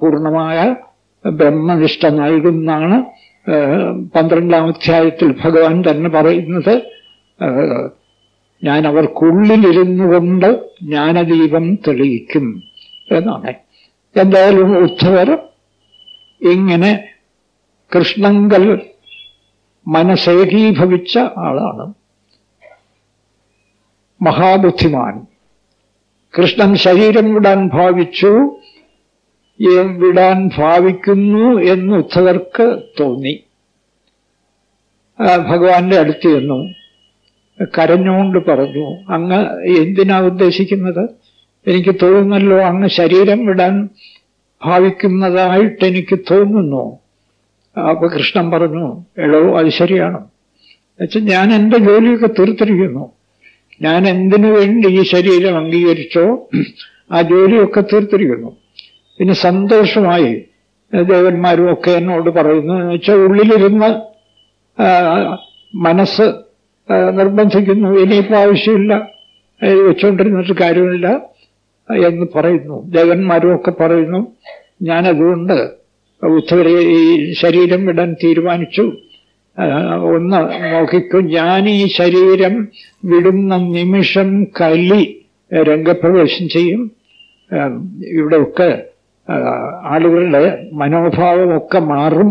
പൂർണമായ ബ്രഹ്മനിഷ്ഠ നൽകുന്നാണ് പന്ത്രണ്ടാം അധ്യായത്തിൽ ഭഗവാൻ തന്നെ പറയുന്നത്. ഞാൻ അവർക്കുള്ളിലിരുന്നു കൊണ്ട് ജ്ഞാനദീപം തെളിയിക്കും എന്നാണ്. എന്തായാലും ഉദ്ധവർ ഇങ്ങനെ കൃഷ്ണങ്കൽ മനസ്സേകീഭവിച്ച ആളാണ്. മഹാബുദ്ധിമാൻ. കൃഷ്ണൻ ശരീരം വിടാൻ ഭാവിച്ചു. വിടാൻ ഭാവിക്കുന്നു എന്ന് ഉദ്ധവർക്ക് തോന്നി ഭഗവാന്റെ അടുത്ത് ചെന്നു. കരഞ്ഞുകൊണ്ട് പറഞ്ഞു അങ്ങ് എന്തിനാ ഉദ്ദേശിക്കുന്നത്? എനിക്ക് തോന്നുന്നല്ലോ അങ്ങ് ശരീരം വിടാൻ ഭാവിക്കുന്നതായിട്ട് എനിക്ക് തോന്നുന്നു. അപ്പൊ കൃഷ്ണൻ പറഞ്ഞു എടോ അത് ശരിയാണ്. എന്നുവെച്ചാൽ ഞാൻ എന്റെ ജോലിയൊക്കെ തീർത്തിരിക്കുന്നു. ഞാൻ എന്തിനു വേണ്ടി ഈ ശരീരം അംഗീകരിച്ചോ ആ ജോലിയൊക്കെ തീർത്തിരിക്കുന്നു. പിന്നെ സന്തോഷമായി ദേവന്മാരും ഒക്കെ എന്നോട് പറയുന്നു എന്ന് വെച്ചാൽ ഉള്ളിലിരുന്ന് മനസ്സ് നിർബന്ധിക്കുന്നു ഇനിയിപ്പോ ആവശ്യമില്ല വെച്ചുകൊണ്ടിരുന്നിട്ട് കാര്യമില്ല എന്ന് പറയുന്നു. ദേവന്മാരും ഒക്കെ പറയുന്നു ഞാനതുകൊണ്ട് ഉദ്ധവരെ ഈ ശരീരം വിടാൻ തീരുമാനിച്ചു. ഒന്ന് നോക്കിക്കും. ഞാൻ ഈ ശരീരം വിടുന്ന നിമിഷം കലി രംഗപ്രവേശം ചെയ്യും. ഇവിടെയൊക്കെ ആളുകളുടെ മനോഭാവമൊക്കെ മാറും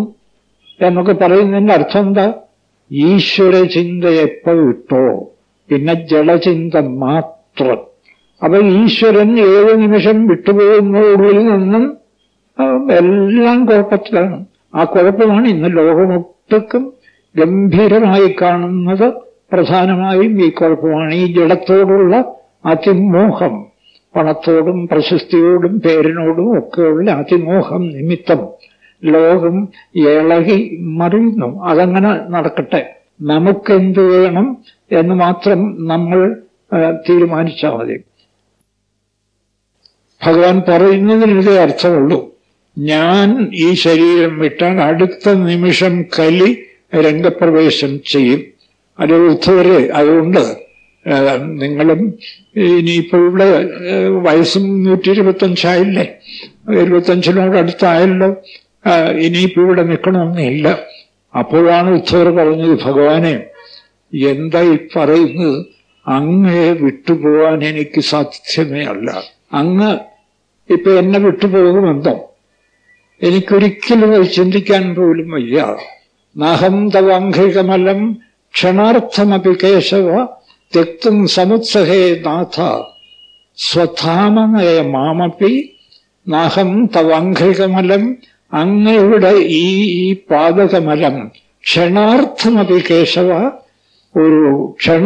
എന്നൊക്കെ പറയുന്നതിന്റെ അർത്ഥം എന്താ? ഈശ്വര ചിന്ത എപ്പോ വിട്ടോ പിന്നെ ജലചിന്ത മാത്രം. അപ്പൊ ഈശ്വരൻ ഏത് നിമിഷം വിട്ടുപോകുന്നതിൽ നിന്നും എല്ലാം കുഴപ്പത്തിലാണ്. ആ കുഴപ്പമാണ് ഇന്ന് ലോകമൊട്ടുക്കും ഗംഭീരമായി കാണുന്നത് പ്രധാനമായും ഈ കുഴപ്പമാണ്. ഈ ജഡത്തോടുള്ള അതിമോഹം പണത്തോടും പ്രശസ്തിയോടും പേരിനോടും ഒക്കെയുള്ള അതിമോഹം നിമിത്തം ലോകം ഇളകി മറിയുന്നു. അതങ്ങനെ നടക്കട്ടെ. നമുക്കെന്ത് വേണം എന്ന് മാത്രം നമ്മൾ തീരുമാനിച്ചാൽ മതി. ഭഗവാൻ പറയുന്നതിന് ഇതേ അർത്ഥമുള്ളൂ. ഞാൻ ഈ ശരീരം വിട്ടാൽ അടുത്ത നിമിഷം കലി രംഗപ്രവേശം ചെയ്യും. അത് ഉദ്ധവരെ അതുകൊണ്ട് നിങ്ങളും ഇനിയിപ്പോ ഇവിടെ വയസ്സും നൂറ്റി ഇരുപത്തഞ്ചായില്ലേ ഇരുപത്തഞ്ചിനോടടുത്തായല്ലോ ഇനിയിപ്പോ ഇവിടെ നിൽക്കണമെന്നില്ല അപ്പോഴാണ് ഉദ്ധവർ പറഞ്ഞത് ഭഗവാനെ എന്താ പറയുന്നത്? അങ്ങയെ വിട്ടുപോകാൻ എനിക്ക് സാധ്യമേ അല്ല. അങ്ങ് ഇപ്പൊ എന്നെ വിട്ടുപോകുമെന്നോ? എനിക്കൊരിക്കലും അത് ചിന്തിക്കാൻ പോലും വയ്യ. നാഹം തവാംഘികമലം ക്ഷണാർത്ഥമപി കേശവ തെക്തും സമുത്സഹേ നാഥ. സ്വധാമനയ മാമപി നാഹം തവാംഘികമലം അങ്ങയുടെ ഈ ഈ പാതകമലം ക്ഷണാർത്ഥമപി കേശവ ഒരു ക്ഷണ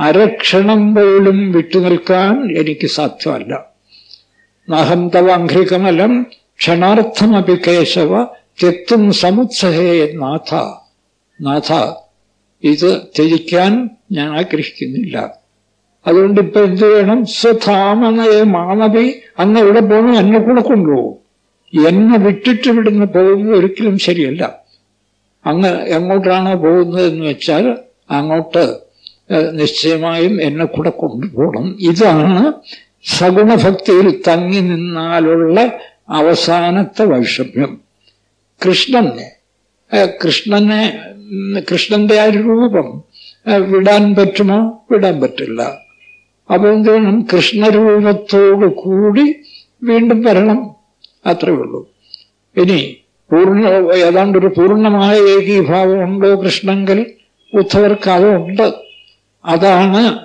അരക്ഷണം പോലും വിട്ടുനിൽക്കാൻ എനിക്ക് സാധ്യമല്ല. നാഹം തവാംഘ്രികമലം ക്ഷണാർത്ഥമപി കേശവ തെത്തും സമുത്സഹേ നാഥ. നാഥ ഇത് ത്യജിക്കാൻ ഞാൻ ആഗ്രഹിക്കുന്നില്ല. അതുകൊണ്ട് ഇപ്പൊ എന്ത് വേണം? സ്വധാമനയെ മാനവി അങ്ങ് എവിടെ പോകണം എന്നെ കൂടെ കൊണ്ടുപോകും. എന്നെ വിട്ടിട്ട് ഇവിടുന്ന് പോകുന്നത് ഒരിക്കലും ശരിയല്ല. അങ്ങ് എങ്ങോട്ടാണോ പോകുന്നത് എന്ന് വെച്ചാൽ അങ്ങോട്ട് നിശ്ചയമായും എന്നെ കൂടെ കൊണ്ടുപോകണം. ഇതാണ് സഗുണഭക്തിയിൽ തങ്ങി നിന്നാലുള്ള അവസാനത്തെ വൈഷമ്യം. കൃഷ്ണനെ. ഉം, കൃഷ്ണന്റെ ആ രൂപം വിടാൻ പറ്റുമോ? വിടാൻ പറ്റില്ല. അപ്പോൾ എന്ത് വേണം കൃഷ്ണരൂപത്തോടു കൂടി വീണ്ടും വരണം. അത്രേ ഉള്ളൂ. ഇനി പൂർണ ഏതാണ്ട് ഒരു പൂർണമായ ഏകീഭാവം ഉണ്ടോ കൃഷ്ണങ്കിൽ? ഉദ്ധവർക്ക് അതുണ്ട്. അതാണ്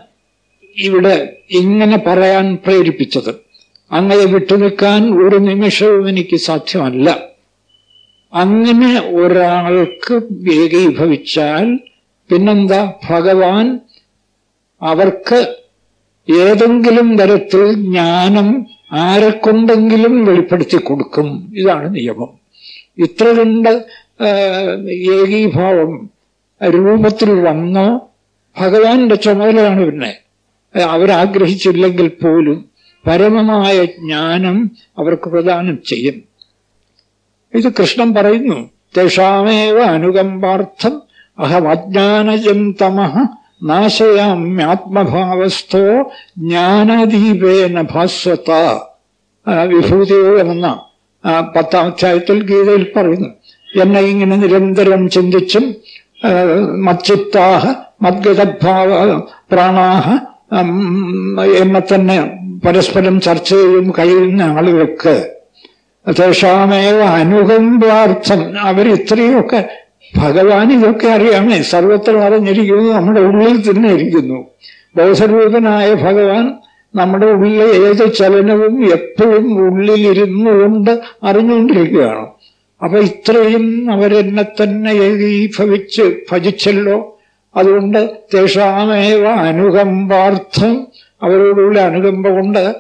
ഇവിടെ ഇങ്ങനെ പറയാൻ പ്രേരിപ്പിച്ചത്. അങ്ങനെ വിട്ടുനിൽക്കാൻ ഒരു നിമിഷവും എനിക്ക് സാധ്യമല്ല. അങ്ങനെ ഒരാൾക്ക് ഏകീഭവിച്ചാൽ പിന്നെന്താ? ഭഗവാൻ അവർക്ക് ഏതെങ്കിലും തരത്തിൽ ജ്ഞാനം ആരെക്കൊണ്ടെങ്കിലും വെളിപ്പെടുത്തി കൊടുക്കും. ഇതാണ് നിയമം. ഇത്ര കണ്ട് ഏകീഭാവം രൂപത്തിൽ വന്നോ ഭഗവാന്റെ ചുമതലയാണ് പിന്നെ. അവരാഗ്രഹിച്ചില്ലെങ്കിൽ പോലും പരമമായ ജ്ഞാനം അവർക്ക് പ്രദാനം ചെയ്യും. ഇത് കൃഷ്ണൻ പറയുന്നു. തേഷാമേവ അനുകമ്പാർത്ഥം അഹമജ്ഞാനജം തമഹ തമഃ നാശയാമ്യാത്മഭാവസ്ഥോ ജ്ഞാനദീപേന ഭാസ്വത. വിഭൂതിയോ വിഭൂതിയോഗം എന്ന ആ, പത്താം അധ്യായത്തിൽ ഗീതയിൽ പറയുന്നു. എന്നെ ഇങ്ങനെ നിരന്തരം ചിന്തിച്ചും മച്ചിത്താഹ മദ്ഗതഭാവ പ്രാണാഹ എന്നെ തന്നെ പരസ്പരം ചർച്ച ചെയ്യും കഴിയുന്ന ആളുകൾക്ക് തേഷാമേവ അനുകമ്പാർത്ഥം. അവരിത്രയൊക്കെ ഭഗവാൻ ഇതൊക്കെ അറിയാമേ. സർവത്ര അറിഞ്ഞിരിക്കുന്നു നമ്മുടെ ഉള്ളിൽ തന്നെ ഇരിക്കുന്നു. ബോധരൂപനായ ഭഗവാൻ നമ്മുടെ ഉള്ളിലെ ഏത് ചലനവും എപ്പോഴും ഉള്ളിലിരുന്നു കൊണ്ട് അറിഞ്ഞുകൊണ്ടിരിക്കുകയാണ്. അപ്പൊ ഇത്രയും അവരെന്നെ തന്നെ ഏകീഭവിച്ച് ഭജിച്ചല്ലോ. അതുകൊണ്ട് തേഷാമേവ അനുകമ്പാർത്ഥം. അവരോടുള്ള അനുകമ്പ കൊണ്ട്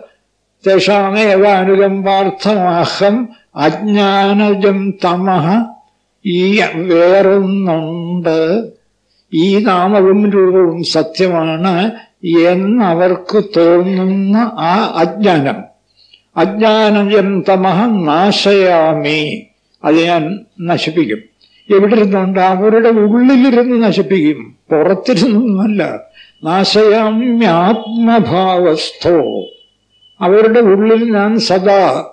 തേഷാമേവ അനുകമ്പാർത്ഥമഹം അജ്ഞാനജം തമഹ ഈ വേറൊന്നുണ്ട് ഈ നാമവും രൂപവും സത്യമാണ് എന്നവർക്ക് തോന്നുന്ന ആ അജ്ഞാനം. അജ്ഞാനജം തമഹ നാശയാമി. അത് ഞാൻ നശിപ്പിക്കും. എവിടെ ഇരുന്നുണ്ട് അവരുടെ ഉള്ളിലിരുന്ന് നശിപ്പിക്കും. പുറത്തിരുന്നൊന്നുമല്ല. നാശയാമ്യാത്മഭാവസ്ഥോ. അവരുടെ ഉള്ളിൽ ഞാൻ സദാ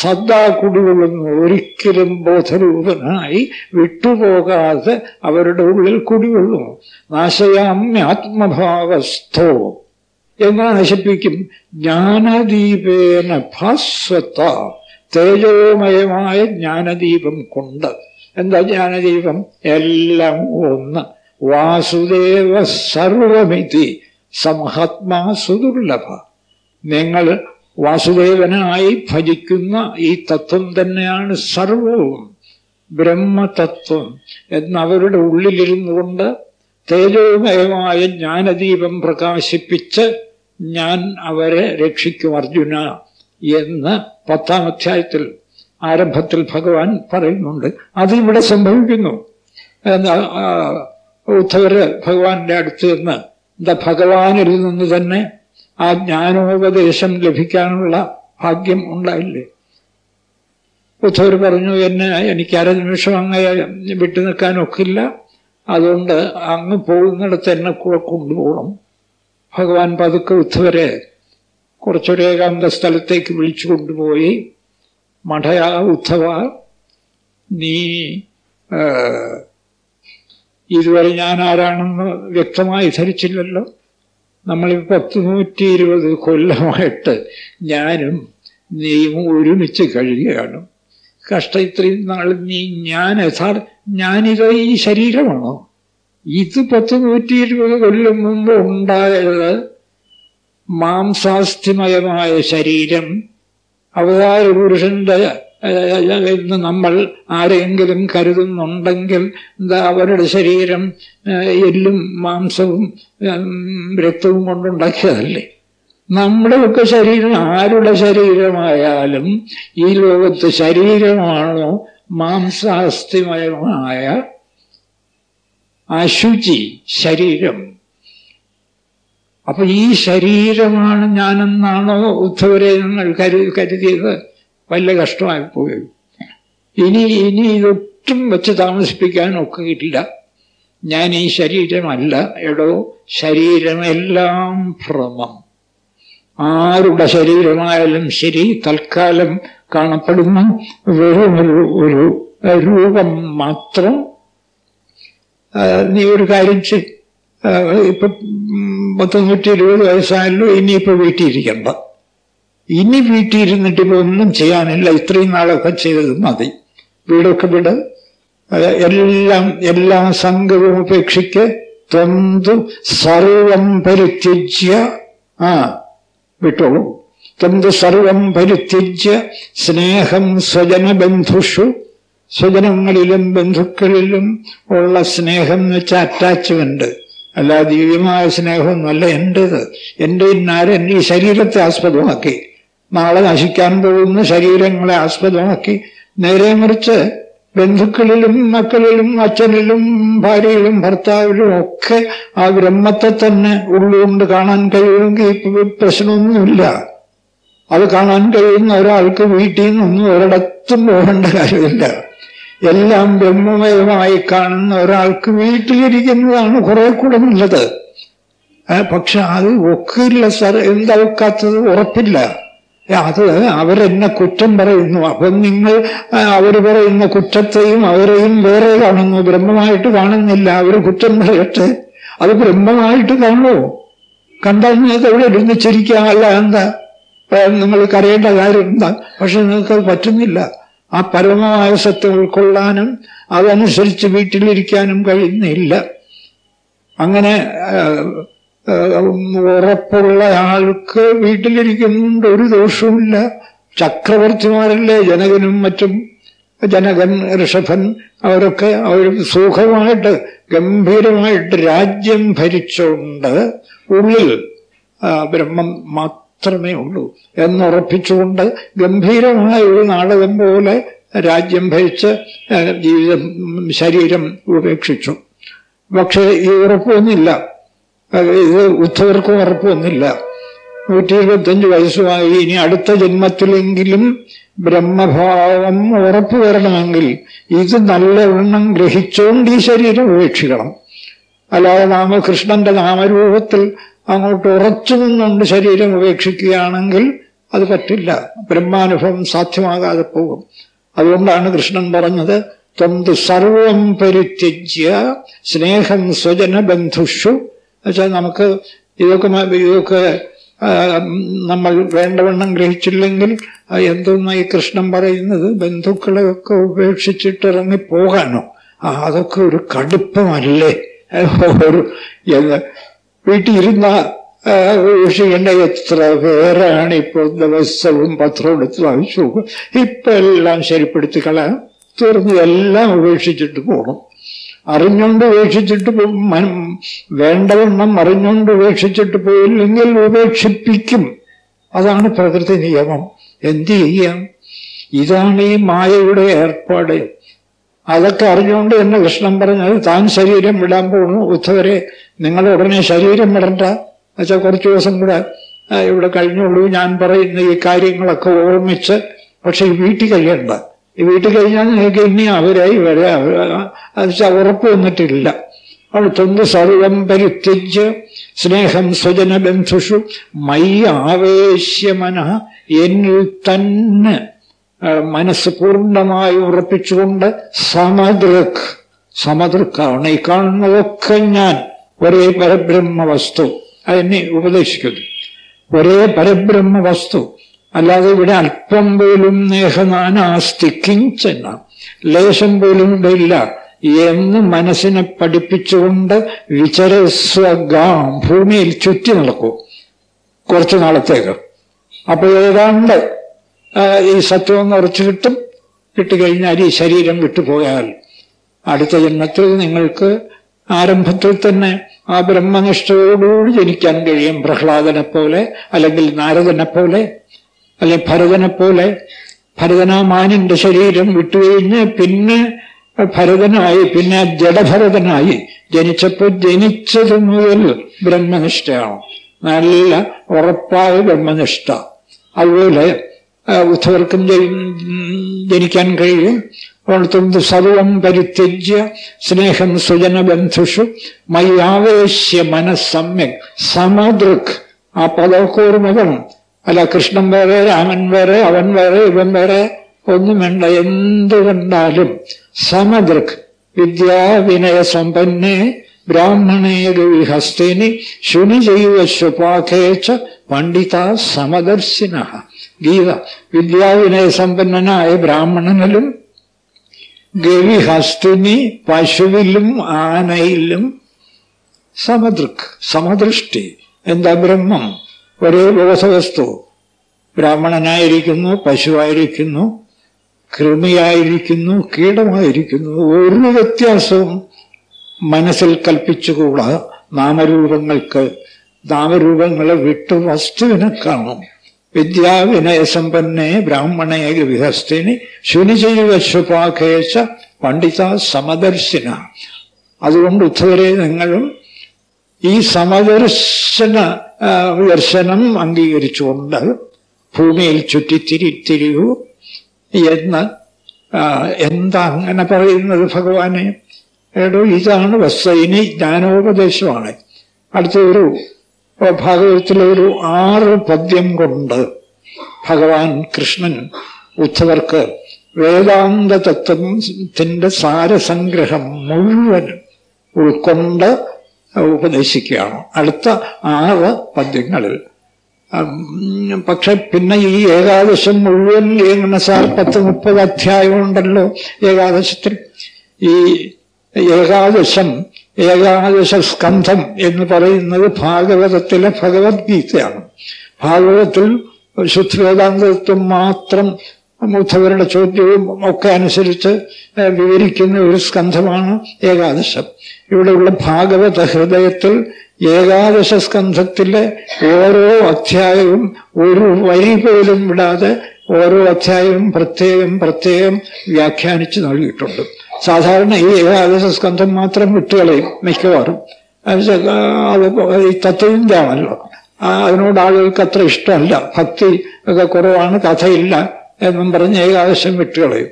സദാ കുടികൊള്ളുന്നു. ഒരിക്കലും ബോധരൂപനായി വിട്ടുപോകാതെ അവരുടെ ഉള്ളിൽ കുടികൊള്ളുന്നു. നാശയാമ്യാത്മഭാവസ്ഥോ. എങ്ങനെ നശിപ്പിക്കും? ജ്ഞാനദീപേന ഭാസ്വത്ത തേജോമയമായ ജ്ഞാനദീപം കൊണ്ട്. എന്താ ജ്ഞാനദീപം? എല്ലാം ഒന്ന്. വാസുദേവ സർവമിതി. സമഹാത്മാ സുദുർലഭ നിങ്ങൾ വാസുദേവനായി ഭജിക്കുന്ന ഈ തത്വം തന്നെയാണ് സർവവും. ബ്രഹ്മതത്വം എന്നവരുടെ ഉള്ളിലിരുന്നു കൊണ്ട് തേജോമയമായ ജ്ഞാനദീപം പ്രകാശിപ്പിച്ച് ഞാൻ അവരെ രക്ഷിക്കും അർജുന എന്ന് പത്താം അധ്യായത്തിൽ ആരംഭത്തിൽ ഭഗവാൻ പറയുന്നുണ്ട്. അതിവിടെ സംഭവിക്കുന്നു. ഉദ്ധവര് ഭഗവാന്റെ അടുത്ത് നിന്ന് എന്താ ഭഗവാനിൽ നിന്ന് തന്നെ ആ ജ്ഞാനോപദേശം ലഭിക്കാനുള്ള ഭാഗ്യം ഉണ്ടായില്ലേ? ഉദ്ധവർ പറഞ്ഞു എന്നെ എനിക്ക് അര നിമിഷം അങ്ങയെ വിട്ടു നിൽക്കാനൊക്കില്ല. അതുകൊണ്ട് അങ്ങ് പോകുന്നിടത്ത് എന്നെ കൂടെ കൊണ്ടുപോകണം. ഭഗവാൻ പതുക്കെ ഉദ്ധവരെ കുറച്ചൊരു ഏകാന്ത സ്ഥലത്തേക്ക് വിളിച്ചു കൊണ്ടുപോയി. മഠയാ ഉദ്ധവ നീ ഇതുവരെ ഞാൻ ആരാണെന്ന് വ്യക്തമായി ധരിച്ചില്ലല്ലോ. നമ്മൾ പത്ത് നൂറ്റി ഇരുപത് കൊല്ലമായിട്ട് ഞാനും നീയും ഒരുമിച്ച് കഴിയുകയാണ്. കഷ്ടം ഇത്രയും നാൾ നീ ഞാൻ സാർ ഞാനിത് ഈ ശരീരമാണോ? ഇത് പത്ത് നൂറ്റി ഇരുപത് കൊല്ലം മുമ്പ് ഉണ്ടായത് മാംസാസ്ഥിമയമായ ശരീരം അവതാര പുരുഷന്റെ എന്ന് നമ്മൾ ആരെങ്കിലും കരുതുന്നുണ്ടെങ്കിൽ എന്താ അവരുടെ ശരീരം എല്ലും മാംസവും രക്തവും കൊണ്ടുണ്ടാക്കിയതല്ലേ? നമ്മുടെയൊക്കെ ശരീരം ആരുടെ ശരീരമായാലും ഈ ലോകത്ത് ശരീരമാണോ മാംസാസ്ഥിമയമായ അശുചി ശരീരം. അപ്പൊ ഈ ശരീരമാണ് ഞാനെന്നാണോ ഉദ്ധവരെ നിങ്ങൾ കരു കരുതിയത്? വലിയ കഷ്ടമായി പോയി. ഇനി ഇനി ഇതൊട്ടും വെച്ച് താമസിപ്പിക്കാൻ കിട്ടില്ല. ഞാൻ ഈ ശരീരമല്ല എടോ ശരീരമെല്ലാം ഭ്രമം. ആരുടെ ശരീരമായാലും ശരി തൽക്കാലം കാണപ്പെടുന്ന വെറും ഒരു രൂപം മാത്രം. നീ ഒരു കാര്യം ഇപ്പൊ പത്തൊന്നൂറ്റി ഇരുപത് വയസ്സായല്ലോ ഇനിയിപ്പോ വീട്ടിലിരിക്കണ്ട. ഇനി വീട്ടിലിരുന്നിട്ട് ഇപ്പൊ ഒന്നും ചെയ്യാനില്ല ഇത്രയും നാളൊക്കെ ചെയ്തത് മതി. വീടൊക്കെ വിട്. എല്ലാം എല്ലാ സംഘവും ഉപേക്ഷിക്ക്. ത്വന്തു സർവം പരിത്യജ്യ. ആ വിട്ടോളൂ. ത്വന്തു സർവം പരിത്യജ്യ. സ്നേഹം സ്വജനബന്ധുഷു. സ്വജനങ്ങളിലും ബന്ധുക്കളിലും ഉള്ള സ്നേഹം എന്ന് വെച്ചാൽ അറ്റാച്ച്മെന്റ്. അല്ല ദിവ്യമായ സ്നേഹമൊന്നുമല്ല എന്റെത് എന്റെ ഇന്നാരെ എന്റെ ഈ ശരീരത്തെ ആസ്പദമാക്കി. നാളെ നശിക്കാൻ പോകുന്ന ശരീരങ്ങളെ ആസ്പദമാക്കി നേരെ മറിച്ച് ബന്ധുക്കളിലും മക്കളിലും അച്ഛനിലും ഭാര്യയിലും ഭർത്താവിലും ഒക്കെ ആ ബ്രഹ്മത്തെ തന്നെ ഉള്ളുകൊണ്ട് കാണാൻ കഴിയുമെങ്കിൽ പ്രശ്നമൊന്നുമില്ല. അത് കാണാൻ കഴിയുന്ന ഒരാൾക്ക് വീട്ടിൽ നിന്നൊന്നും ഒരിടത്തും പോകേണ്ട കാര്യമില്ല. എല്ലാം ബ്രഹ്മമയമായി കാണുന്ന ഒരാൾക്ക് വീട്ടിലിരിക്കുന്നതാണ് കുറെ കൂടെ നല്ലത്. പക്ഷെ അത് ഒക്കില്ല സാർ എന്താ ഒക്കാത്തത് ഉറപ്പില്ല. അത് അവരെന്നെ കുറ്റം പറയുന്നു. അപ്പം നിങ്ങൾ അവർ പറയുന്ന കുറ്റത്തെയും അവരെയും വേറെ കാണുന്നു. ബ്രഹ്മമായിട്ട് കാണുന്നില്ല. അവർ കുറ്റം പറയട്ടെ. അത് ബ്രഹ്മമായിട്ട് കാണുമോ? കണ്ടാൽ നിങ്ങൾക്ക് എവിടെ ഇരുന്ന് ചിരിക്കാം. അല്ല എന്താ? നിങ്ങൾ കരയേണ്ട കാര്യം എന്താ? പക്ഷെ നിങ്ങൾക്ക് അത് പറ്റുന്നില്ല. ആ പരമമായ സത്യം ഉൾക്കൊള്ളാനും അതനുസരിച്ച് വീട്ടിലിരിക്കാനും കഴിയുന്നില്ല. അങ്ങനെ ഉറപ്പുള്ള ആൾക്ക് വീട്ടിലിരിക്കുന്നുണ്ട് ഒരു ദോഷവുമില്ല. ചക്രവർത്തിമാരല്ലേ ജനകനും മറ്റും ജനകൻ ഋഷഭൻ അവരൊക്കെ അവർ സുഖമായിട്ട് ഗംഭീരമായിട്ട് രാജ്യം ഭരിച്ചുകൊണ്ട് ഉള്ളിൽ ബ്രഹ്മം മാത്രമേ ഉള്ളൂ എന്നുറപ്പിച്ചുകൊണ്ട് ഗംഭീരമായ ഒരു നാടകം പോലെ രാജ്യം ഭരിച്ച് ജീവിതം ശരീരം ഉപേക്ഷിച്ചു. പക്ഷേ ഈ ഉറപ്പൊന്നുമില്ല. ഇത് ഉദ്ധവർക്കും ഉറപ്പൊന്നുമില്ല. നൂറ്റി ഇരുപത്തഞ്ച് വയസ്സുമായി ഇനി അടുത്ത ജന്മത്തിലെങ്കിലും ബ്രഹ്മഭാവം ഉറപ്പു വരണമെങ്കിൽ ഇത് നല്ലവണ്ണം ഗ്രഹിച്ചുകൊണ്ട് ഈ ശരീരം ഉപേക്ഷിക്കണം. അല്ലാതെ നാമ കൃഷ്ണന്റെ നാമരൂപത്തിൽ അങ്ങോട്ട് ഉറച്ചു നിന്നുകൊണ്ട് ശരീരം ഉപേക്ഷിക്കുകയാണെങ്കിൽ അത് പറ്റില്ല. ബ്രഹ്മാനുഭവം സാധ്യമാകാതെ പോകും. അതുകൊണ്ടാണ് കൃഷ്ണൻ പറഞ്ഞത് തൊന്ത് സർവം പരിത്യജ്യ സ്നേഹം സ്വജന ബന്ധുഷു എന്നുവെച്ചാൽ നമുക്ക് ഇതൊക്കെ ഇതൊക്കെ നമ്മൾ വേണ്ടവണ്ണം ഗ്രഹിച്ചില്ലെങ്കിൽ എന്തൊന്നായി കൃഷ്ണൻ പറയുന്നത്? ബന്ധുക്കളെയൊക്കെ ഉപേക്ഷിച്ചിട്ട് ഇറങ്ങി പോകാനോ അതൊക്കെ ഒരു കടുപ്പമല്ലേ? ഒരു ഇരുന്ന വീക്ഷിക്കേണ്ട എത്ര പേരാണ് ഇപ്പോൾ ദിവസവും പത്രം എടുത്ത് വായിച്ചു നോക്കും ഇപ്പം എല്ലാം ശരിപ്പെടുത്തി കളയാം തീർന്നു എല്ലാം ഉപേക്ഷിച്ചിട്ട് പോകണം. അറിഞ്ഞുകൊണ്ട് ഉപേക്ഷിച്ചിട്ട് വേണ്ടവണ്ണം അറിഞ്ഞുകൊണ്ട് ഉപേക്ഷിച്ചിട്ട് പോയില്ലെങ്കിൽ ഉപേക്ഷിപ്പിക്കും. അതാണ് പ്രകൃതി നിയമം. എന്ത് ചെയ്യാം? ഇതാണ് ഈ മായയുടെ ഏർപ്പാട്. അതൊക്കെ അറിഞ്ഞുകൊണ്ട് തന്നെ കൃഷ്ണൻ പറഞ്ഞത് താൻ ശരീരം വിടാൻ പോകുന്നു. ഉദ്ധവരെ നിങ്ങൾ ഉടനെ ശരീരം വിടണ്ട. എന്നുവെച്ചാൽ കുറച്ച് ദിവസം കൂടെ ഇവിടെ കഴിഞ്ഞോളൂ ഞാൻ പറയുന്ന ഈ കാര്യങ്ങളൊക്കെ ഓർമ്മിച്ച് പക്ഷെ വീട്ടിൽ കഴിയണ്ട. ഈ വീട്ടിൽ കഴിഞ്ഞാൽ നിങ്ങൾക്ക് ഇനി അവരായി വരാം. അത് ഉറപ്പ് വന്നിട്ടില്ല. അടുത്തൊന്ന് സർവം പരിത്യജ് സ്നേഹം സ്വജന ബന്ധുഷു മൈ ആവേശ്യമന എന്നിൽ തന്നെ മനസ്സ് പൂർണമായി ഉറപ്പിച്ചുകൊണ്ട് സമദൃക് സമദൃക്കാണ്. ഈ കാണുന്നതൊക്കെ ഞാൻ ഒരേ പരബ്രഹ്മ വസ്തു അതിനെ ഉപദേശിക്കുന്നു. ഒരേ പരബ്രഹ്മ വസ്തു അല്ലാതെ ഇവിടെ അല്പം പോലും നേഹനാനാസ്തി കിഞ്ചന ലേശം പോലും ഇവിടെ ഇല്ല. എന്ന് മനസ്സിനെ പഠിപ്പിച്ചുകൊണ്ട് വിചരസ്വഗാം ഭൂമിയിൽ ചുറ്റി നടക്കൂ. കുറച്ചു നാളത്തേക്ക്. അപ്പൊ ഏതാണ്ട് ഈ സത്വം ഉറച്ചു കിട്ടും. കിട്ടിക്കഴിഞ്ഞാൽ ഈ ശരീരം വിട്ടുപോയാൽ അടുത്ത ജന്മത്തിൽ നിങ്ങൾക്ക് ആരംഭത്തിൽ തന്നെ ആ ബ്രഹ്മനിഷ്ഠയോടുകൂടി ജനിക്കാൻ കഴിയും. പ്രഹ്ലാദനെ പോലെ അല്ലെങ്കിൽ നാരദനെ പോലെ അല്ലെങ്കിൽ ഭരതനെ പോലെ ഭരതനാമാനിന്റെ ശരീരം വിട്ടുകഴിഞ്ഞ് പിന്നെ ഭരതനായി പിന്നെ ജഡഭരതനായി ജനിച്ചപ്പോൾ ജനിച്ചത് മുതൽ ബ്രഹ്മനിഷ്ഠയാണ് നല്ല ഉറപ്പായ ബ്രഹ്മനിഷ്ഠ. അതുപോലെ ഉദ്ധവർക്കും ജനി- ജനിക്കാൻ കഴിയും. ഓർത്തുണ്ട് സർവം പരിത്യജ്യ സ്നേഹം സുജനബന്ധുഷു മയ്യാവേശ്യ മനസ്സമ്യക് സമദൃക്. ആ പദമൊക്കെ ഓർമ്മകളും അല്ല കൃഷ്ണൻ വേറെ രാമൻ വേറെ അവൻ വേറെ ഇവൻ വേറെ ഒന്നും വേണ്ട എന്ത് കണ്ടാലും സമദൃക് വിദ്യാവിനയ സമ്പന്നെ ബ്രാഹ്മണേ ഗവിഹസ്തേനി ശുനി ചെയ്യുക ശുപാഖേച്ച പണ്ഡിത സമദർശിന. ഗീത വിദ്യാവിനയ സമ്പന്നനായ ബ്രാഹ്മണനിലും ഗവിഹസ്തിനി പശുവിലും ആനയിലും സമദൃക് സമദൃഷ്ടി. എന്താ ബ്രഹ്മം? ഒരേ ബോധവസ്തു ബ്രാഹ്മണനായിരിക്കുന്നു പശുവായിരിക്കുന്നു കൃമിയായിരിക്കുന്നു കീടമായിരിക്കുന്നു. ഒരു വ്യത്യാസവും മനസ്സിൽ കൽപ്പിച്ചുകൂടാ. നാമരൂപങ്ങൾക്ക് നാമരൂപങ്ങളെ വിട്ടു വസ്തുവിനെ കാണും. വിദ്യാവിനയസമ്പന്നെ ബ്രാഹ്മണേ വിഹസ്തിനി ശുനിജൈവശുപാഖേശ പണ്ഡിത സമദർശിന. അതുകൊണ്ട് ഉദ്ധവരെ നിങ്ങളും ഈ സമദർശന ദർശനം അംഗീകരിച്ചുകൊണ്ട് ഭൂമിയിൽ ചുറ്റിത്തിരി തിരിയൂ എന്ന് എന്താ അങ്ങനെ പറയുന്നത് ഭഗവാനെ? എടോ ഇതാണ് വസ്തു ഇനി ജ്ഞാനോപദേശമാണ്. അടുത്ത ഒരു ഭാഗവതത്തിലെ ആറ് പദ്യം കൊണ്ട് ഭഗവാൻ കൃഷ്ണൻ ഉദ്ധവർക്ക് വേദാന്ത തത്വത്തിന്റെ സാരസംഗ്രഹം മുഴുവൻ ഉൾക്കൊണ്ട് ഉപദേശിക്കുകയാണ്. അടുത്ത ആറ് പദ്യങ്ങളിൽ. പക്ഷെ പിന്നെ ഈ ഏകാദശം മുഴുവൻ എങ്ങനെ സാർ പത്ത് മുപ്പത് അധ്യായം ഉണ്ടല്ലോ ഏകാദശത്തിൽ. ഈ ഏകാദശം ഏകാദശ സ്കന്ധം എന്ന് പറയുന്നത് ഭാഗവതത്തിലെ ഭഗവത്ഗീതയാണ്. ഭാഗവതത്തിൽ ശുദ്ധ വേദാന്തത്വം മാത്രം ഉദ്ധവരുടെ ചോദ്യവും ഒക്കെ അനുസരിച്ച് വിവരിക്കുന്ന ഒരു സ്കന്ധമാണ് ഏകാദശം. ഇവിടെയുള്ള ഭാഗവത ഹൃദയത്തിൽ ഏകാദശ സ്കന്ധത്തിലെ ഓരോ അധ്യായവും ഒരു വരി പോലും വിടാതെ ഓരോ അധ്യായവും പ്രത്യേകം പ്രത്യേകം വ്യാഖ്യാനിച്ച് നൽകിയിട്ടുണ്ട്. സാധാരണ ഈ ഏകാദശ സ്കന്ധം മാത്രം വിട്ടുകളയും മിക്കവാറും. അത് ഈ തത്വചിന്തയാണല്ലോ. ആ അതിനോട് ആളുകൾക്ക് അത്ര ഇഷ്ടമല്ല. ഭക്തി ഒക്കെ കുറവാണ് കഥയില്ല. എന്നും പറഞ്ഞ് ഏകാദശം വിട്ടുകളയും.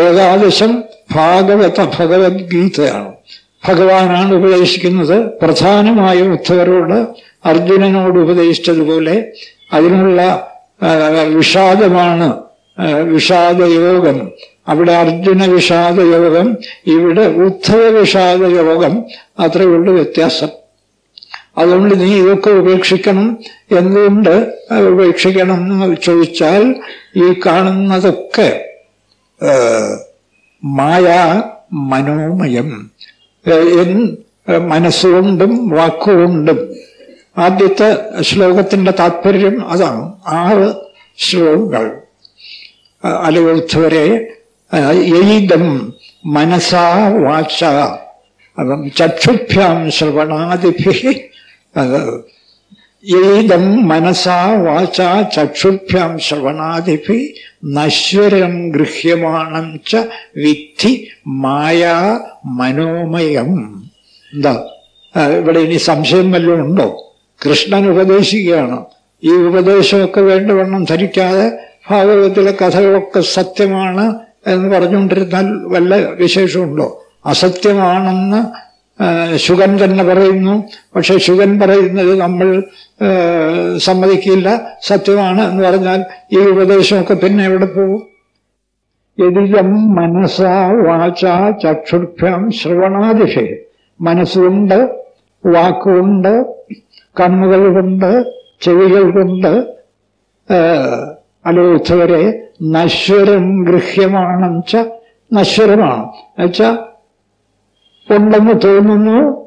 ഏകാദശം ഭാഗവത ഭഗവത്ഗീതയാണ്. ഭഗവാനാണ് ഉപദേശിക്കുന്നത്. പ്രധാനമായും ഉദ്ധവരോട് അർജുനനോട് ഉപദേശിച്ചതുപോലെ അതിനുള്ള വിഷാദമാണ് വിഷാദയോഗം. അവിടെ അർജുന വിഷാദയോഗം ഇവിടെ ഉദ്ധവ വിഷാദയോഗം അത്രയുള്ള വ്യത്യാസം. അതുകൊണ്ട് നീ ഇതൊക്കെ ഉപേക്ഷിക്കണം എന്തുകൊണ്ട് ഉപേക്ഷിക്കണം എന്ന് ചോദിച്ചാൽ ഈ കാണുന്നതൊക്കെ മായ മനോമയം മനസ്സുകൊണ്ടും വാക്കുകൊണ്ടും. ആദ്യത്തെ ശ്ലോകത്തിന്റെ താത്പര്യം അതാണ്. ആറ് ശ്ലോകങ്ങൾ. അലയുദ്ധവരെ എയ്തം മനസാ വാച. ചക്ഷുഭ്യാം ശ്രവണാദിഭി ഏതം മനസാ വാച ചക്ഷുഭ്യാം ശ്രവണാദിഭി നശ്വരം ഗൃഹ്യമാണം ച വിദ്ധി മായാ മനോമയം. എന്താ? ഇവിടെ ഇനി സംശയം വല്ലതും ഉണ്ടോ? കൃഷ്ണൻ ഉപദേശിക്കുകയാണ്. ഈ ഉപദേശമൊക്കെ വേണ്ടവണ്ണം ധരിക്കാതെ ഭാഗവതത്തിലെ കഥകളൊക്കെ സത്യമാണ് എന്ന് പറഞ്ഞുകൊണ്ടിരുന്നാൽ വല്ല വിശേഷമുണ്ടോ? അസത്യമാണെന്ന് ശുഗൻ തന്നെ പറയുന്നു. പക്ഷെ ശുഗൻ പറയുന്നത് നമ്മൾ സമ്മതിക്കില്ല. സത്യമാണ് എന്ന് പറഞ്ഞാൽ ഈ ഉപദേശമൊക്കെ പിന്നെ എവിടെ പോകും? യതിജം മനസ്സാ വാച ചക്ഷുഭ്യം ശ്രവണാദിഷേ മനസ്സുകൊണ്ട് വാക്കുണ്ട് കണ്ണുകൾ കൊണ്ട് ചെവികൾ കൊണ്ട് അലോചിച്ചവരെ നശ്വരം ഗൃഹ്യമാണെന്ന് വെച്ചാൽ നശ്വരമാണ്. എന്നുവെച്ചാൽ ഉണ്ടെന്ന് തോന്നുന്നു.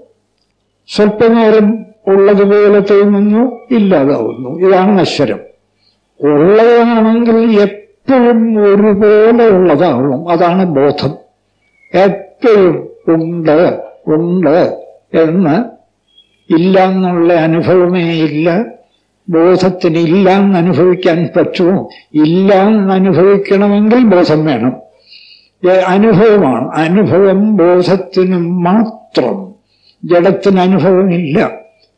സ്വല്പനേരം ഉള്ളതുപോലെ തോന്നുന്നു ഇല്ലാതാവുന്നു. ഇതാണ് നശ്വരം. ഉള്ളതാണെങ്കിൽ എപ്പോഴും ഒരുപോലെ ഉള്ളതാവണം. അതാണ് ബോധം. എപ്പോഴും ഉണ്ട് ഉണ്ട് എന്ന് ഇല്ല എന്നുള്ള അനുഭവമേ ഇല്ല. ബോധത്തിന് ഇല്ല എന്ന് അനുഭവിക്കാൻ പറ്റുമോ? ഇല്ല എന്ന് അനുഭവിക്കണമെങ്കിൽ ബോധം വേണം. അനുഭവമാണ്. അനുഭവം ബോധത്തിന് മാത്രം. ജഡത്തിന് അനുഭവമില്ല.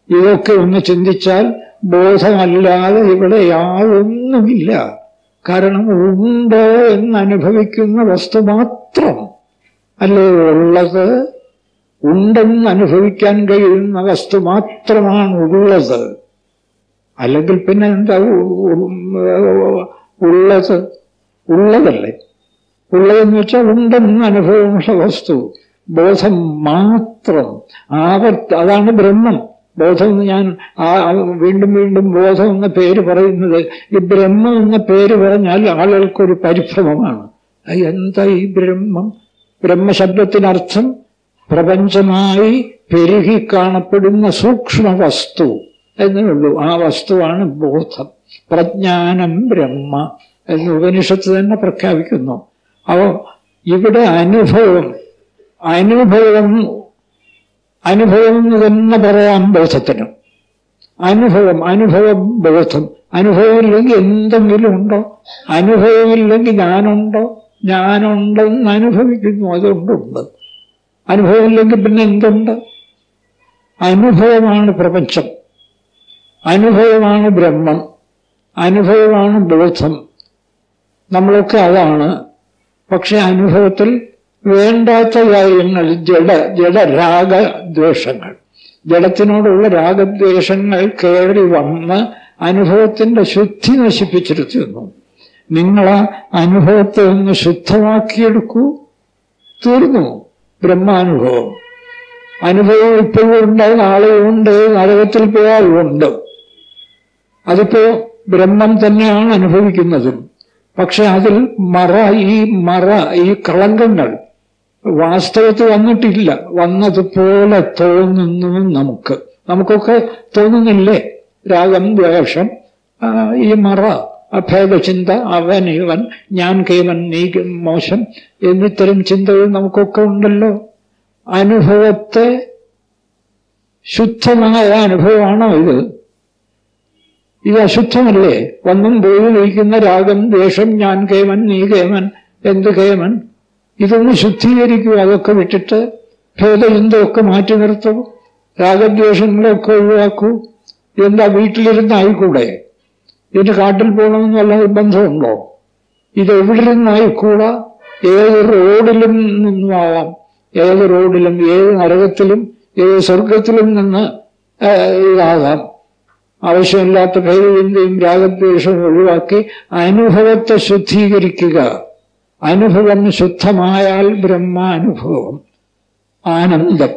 ഇതൊക്കെ ഒന്ന് ചിന്തിച്ചാൽ ബോധമല്ലാതെ ഇവിടെ യാതൊന്നുമില്ല. കാരണം ഉണ്ട് എന്ന് അനുഭവിക്കുന്ന വസ്തു മാത്രം. അല്ലേ ഉള്ളത്? ഉണ്ടെന്ന് അനുഭവിക്കാൻ കഴിയുന്ന വസ്തു മാത്രമാണ് ഉള്ളത്. അല്ലെങ്കിൽ പിന്നെ എന്താ ഉള്ളത്? ഉള്ളതല്ലേ? ഉള്ളതെന്ന് വെച്ചാൽ ഉണ്ടെന്ന് അനുഭവമുള്ള വസ്തു. ബോധം മാത്രം. ആവർത്തി അതാണ് ബ്രഹ്മം. ബോധം എന്ന് ഞാൻ വീണ്ടും വീണ്ടും ബോധം എന്ന പേര് പറയുന്നത് ഈ ബ്രഹ്മം എന്ന പേര് പറഞ്ഞാൽ ആളുകൾക്കൊരു പരിഭ്രമമാണ്. എന്താ ഈ ബ്രഹ്മം? ബ്രഹ്മശബ്ദത്തിനർത്ഥം പ്രപഞ്ചമായി പെരുകി കാണപ്പെടുന്ന സൂക്ഷ്മ വസ്തു എന്നേ ഉള്ളൂ. ആ വസ്തുവാണ് ബോധം. പ്രജ്ഞാനം ബ്രഹ്മ എന്ന് ഉപനിഷത്ത് തന്നെ പ്രഖ്യാപിക്കുന്നു. അപ്പോ ഇവിടെ അനുഭവം അനുഭവം അനുഭവം എന്ന് തന്നെ പറയാം ബോധത്തിന് അനുഭവം അനുഭവം ബോധം അനുഭവമില്ലെങ്കിൽ എന്തെങ്കിലും ഉണ്ടോ? അനുഭവമില്ലെങ്കിൽ ഞാനുണ്ടോ? ഞാനുണ്ടെന്ന് അനുഭവിക്കുന്നു അതുകൊണ്ടുണ്ട് അനുഭവമില്ലെങ്കിൽ പിന്നെ എന്തുണ്ട്? അനുഭവമാണ് പ്രപഞ്ചം. അനുഭവമാണ് ബ്രഹ്മം. അനുഭവമാണ് ബോധം നമ്മളൊക്കെ അതാണ്. പക്ഷെ അനുഭവത്തിൽ വേണ്ടാത്ത കാര്യങ്ങൾ ജഡ ജഡരാഗദ്വേഷങ്ങൾ ജഡത്തിനോടുള്ള രാഗദ്വേഷങ്ങൾ കയറി വന്ന് അനുഭവത്തിന്റെ ശുദ്ധി നശിപ്പിച്ചിരുത്തുന്നു. നിങ്ങൾ അനുഭവത്തെ ഒന്ന് ശുദ്ധമാക്കിയെടുക്കൂ. തീർന്നു. ബ്രഹ്മാനുഭവം. അനുഭവം ഇപ്പോഴും ഉണ്ട് നാളെയും ഉണ്ട് നരകത്തിൽ പോയാൽ ഉണ്ട്. അതിപ്പോ ബ്രഹ്മം തന്നെയാണ് അനുഭവിക്കുന്നതും. പക്ഷെ അതിൽ മറ ഈ മറ ഈ കളങ്കങ്ങൾ വാസ്തവത്തിൽ വന്നിട്ടില്ല. വന്നതുപോലെ തോന്നുന്നു നമുക്ക്. നമുക്കൊക്കെ തോന്നുന്നില്ലേ? രാഗം ദ്വേഷം ഈ മറ അഭേദചിന്ത അവൻ ഇവൻ ഞാൻ കേവൻ നീ മോശം എന്നിത്തരം ചിന്തകൾ നമുക്കൊക്കെ ഉണ്ടല്ലോ. അനുഭവത്തെ ശുദ്ധമായ അനുഭവമാണോ ഇത്? ഇത് അശുദ്ധമല്ലേ? വന്നും പോയി നയിക്കുന്ന രാഗം ദ്വേഷം ഞാൻ കേമൻ നീ കേമൻ എന്ത് കേമൻ? ഇതൊന്ന് ശുദ്ധീകരിക്കുക അതൊക്കെ വിട്ടിട്ട് ഭേദചിന്തമൊക്കെ മാറ്റി നിർത്തൂ? രാഗദ്വേഷങ്ങളൊക്കെ ഒഴിവാക്കൂ. എന്താ വീട്ടിലിരുന്നായിക്കൂടെ? ഇതിന് കാട്ടിൽ പോകണമെന്ന് വല്ല നിർബന്ധമുണ്ടോ? ഇത് എവിടിരുന്നായിക്കൂടാ ഏത് റോഡിലും നിന്നുമാവാം. ഏത് റോഡിലും ഏത് നരകത്തിലും ഏത് സ്വർഗത്തിലും നിന്ന് ഇതാകാം. ആവശ്യമില്ലാത്ത ഭേദചിന്തയും രാഗദ്വേഷവും ഒഴിവാക്കി അനുഭവത്തെ ശുദ്ധീകരിക്കുക. അനുഭവം ശുദ്ധമായാൽ ബ്രഹ്മാനുഭവം. ആനന്ദം.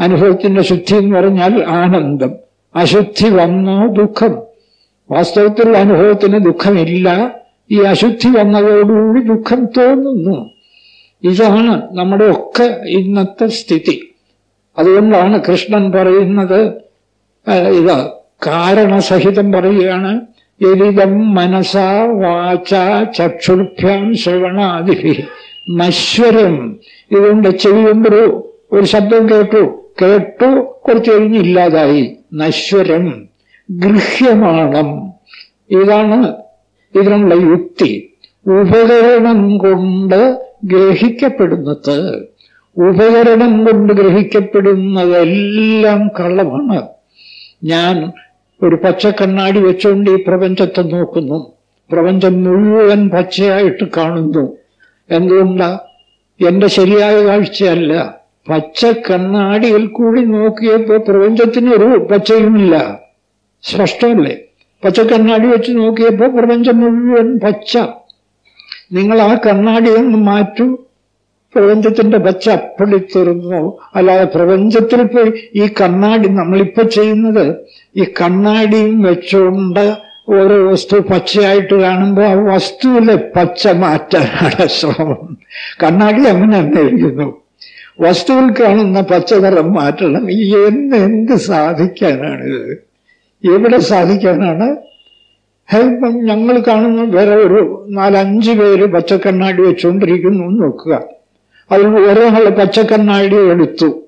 അനുഭവത്തിന്റെ ശുദ്ധി എന്ന് പറഞ്ഞാൽ ആനന്ദം. അശുദ്ധി വന്നോ ദുഃഖം. വാസ്തവത്തിൽ അനുഭവത്തിന് ദുഃഖമില്ല. ഈ അശുദ്ധി വന്നതോടുകൂടി ദുഃഖം തോന്നുന്നു. ഇതാണ് നമ്മുടെ ഒക്കെ ഇന്നത്തെ സ്ഥിതി. അതുകൊണ്ടാണ് കൃഷ്ണൻ പറയുന്നത് ഇത് കാരണസഹിതം പറയുകയാണ് എരിതം മനസാ വാച ചക്ഷുർഭ്യാം ശ്രവണാദിഭി. നശ്വരം ഇതുകൊണ്ട് ഒരു ഒരു ശബ്ദം കേട്ടു. കേട്ടു കുറച്ച് കഴിഞ്ഞ് ഇല്ലാതായി. നശ്വരം. ഗൃഹ്യമാണം. ഇതാണ് ഇതിനുള്ള യുക്തി. ഉപകരണം കൊണ്ട് ഗ്രഹിക്കപ്പെടുന്നത്. ഉപകരണം കൊണ്ട് ഗ്രഹിക്കപ്പെടുന്നതെല്ലാം കള്ളമാണ്. ഞാൻ ഒരു പച്ച കണ്ണാടി വെച്ചുകൊണ്ട് ഈ പ്രപഞ്ചത്തെ നോക്കുന്നു. പ്രപഞ്ചം മുഴുവൻ പച്ചയായിട്ട് കാണുന്നു. എന്തുകൊണ്ടാ? എന്റെ ശരിയായ കാഴ്ചയല്ല. പച്ച കണ്ണാടിയിൽ കൂടി നോക്കിയപ്പോ പ്രപഞ്ചത്തിന് ഒരു പച്ചയുമില്ല. സ്പഷ്ടമല്ലേ? പച്ച കണ്ണാടി വെച്ച് നോക്കിയപ്പോ പ്രപഞ്ചം മുഴുവൻ പച്ച. നിങ്ങൾ ആ കണ്ണാടി ഒന്ന് മാറ്റൂ. പ്രപഞ്ചത്തിന്റെ പച്ച അപ്പടി തീർന്നു അല്ലാതെ പ്രപഞ്ചത്തിൽ പോയി ഈ കണ്ണാടി നമ്മളിപ്പോ ചെയ്യുന്നത് ഈ കണ്ണാടിയും വെച്ചുകൊണ്ട് ഓരോ വസ്തു പച്ചയായിട്ട് കാണുമ്പോൾ ആ വസ്തുവിലെ പച്ച മാറ്റാനാണ് ശ്രമം. കണ്ണാടി അങ്ങനെ തന്നെ ഇരിക്കുന്നു. വസ്തുവിൽ കാണുന്ന പച്ചനിറം മാറ്റണം. എന്ന് എന്ത് സാധിക്കാനാണിത് എവിടെ സാധിക്കാനാണ്? ഞങ്ങൾ കാണുന്ന വേറെ ഒരു നാലഞ്ച് പേര് പച്ചക്കണ്ണാടി വെച്ചുകൊണ്ടിരിക്കുന്നു നോക്കുക. അതിൽ ഒരാൾ പച്ചക്കണ്ണാടി എടുത്തു.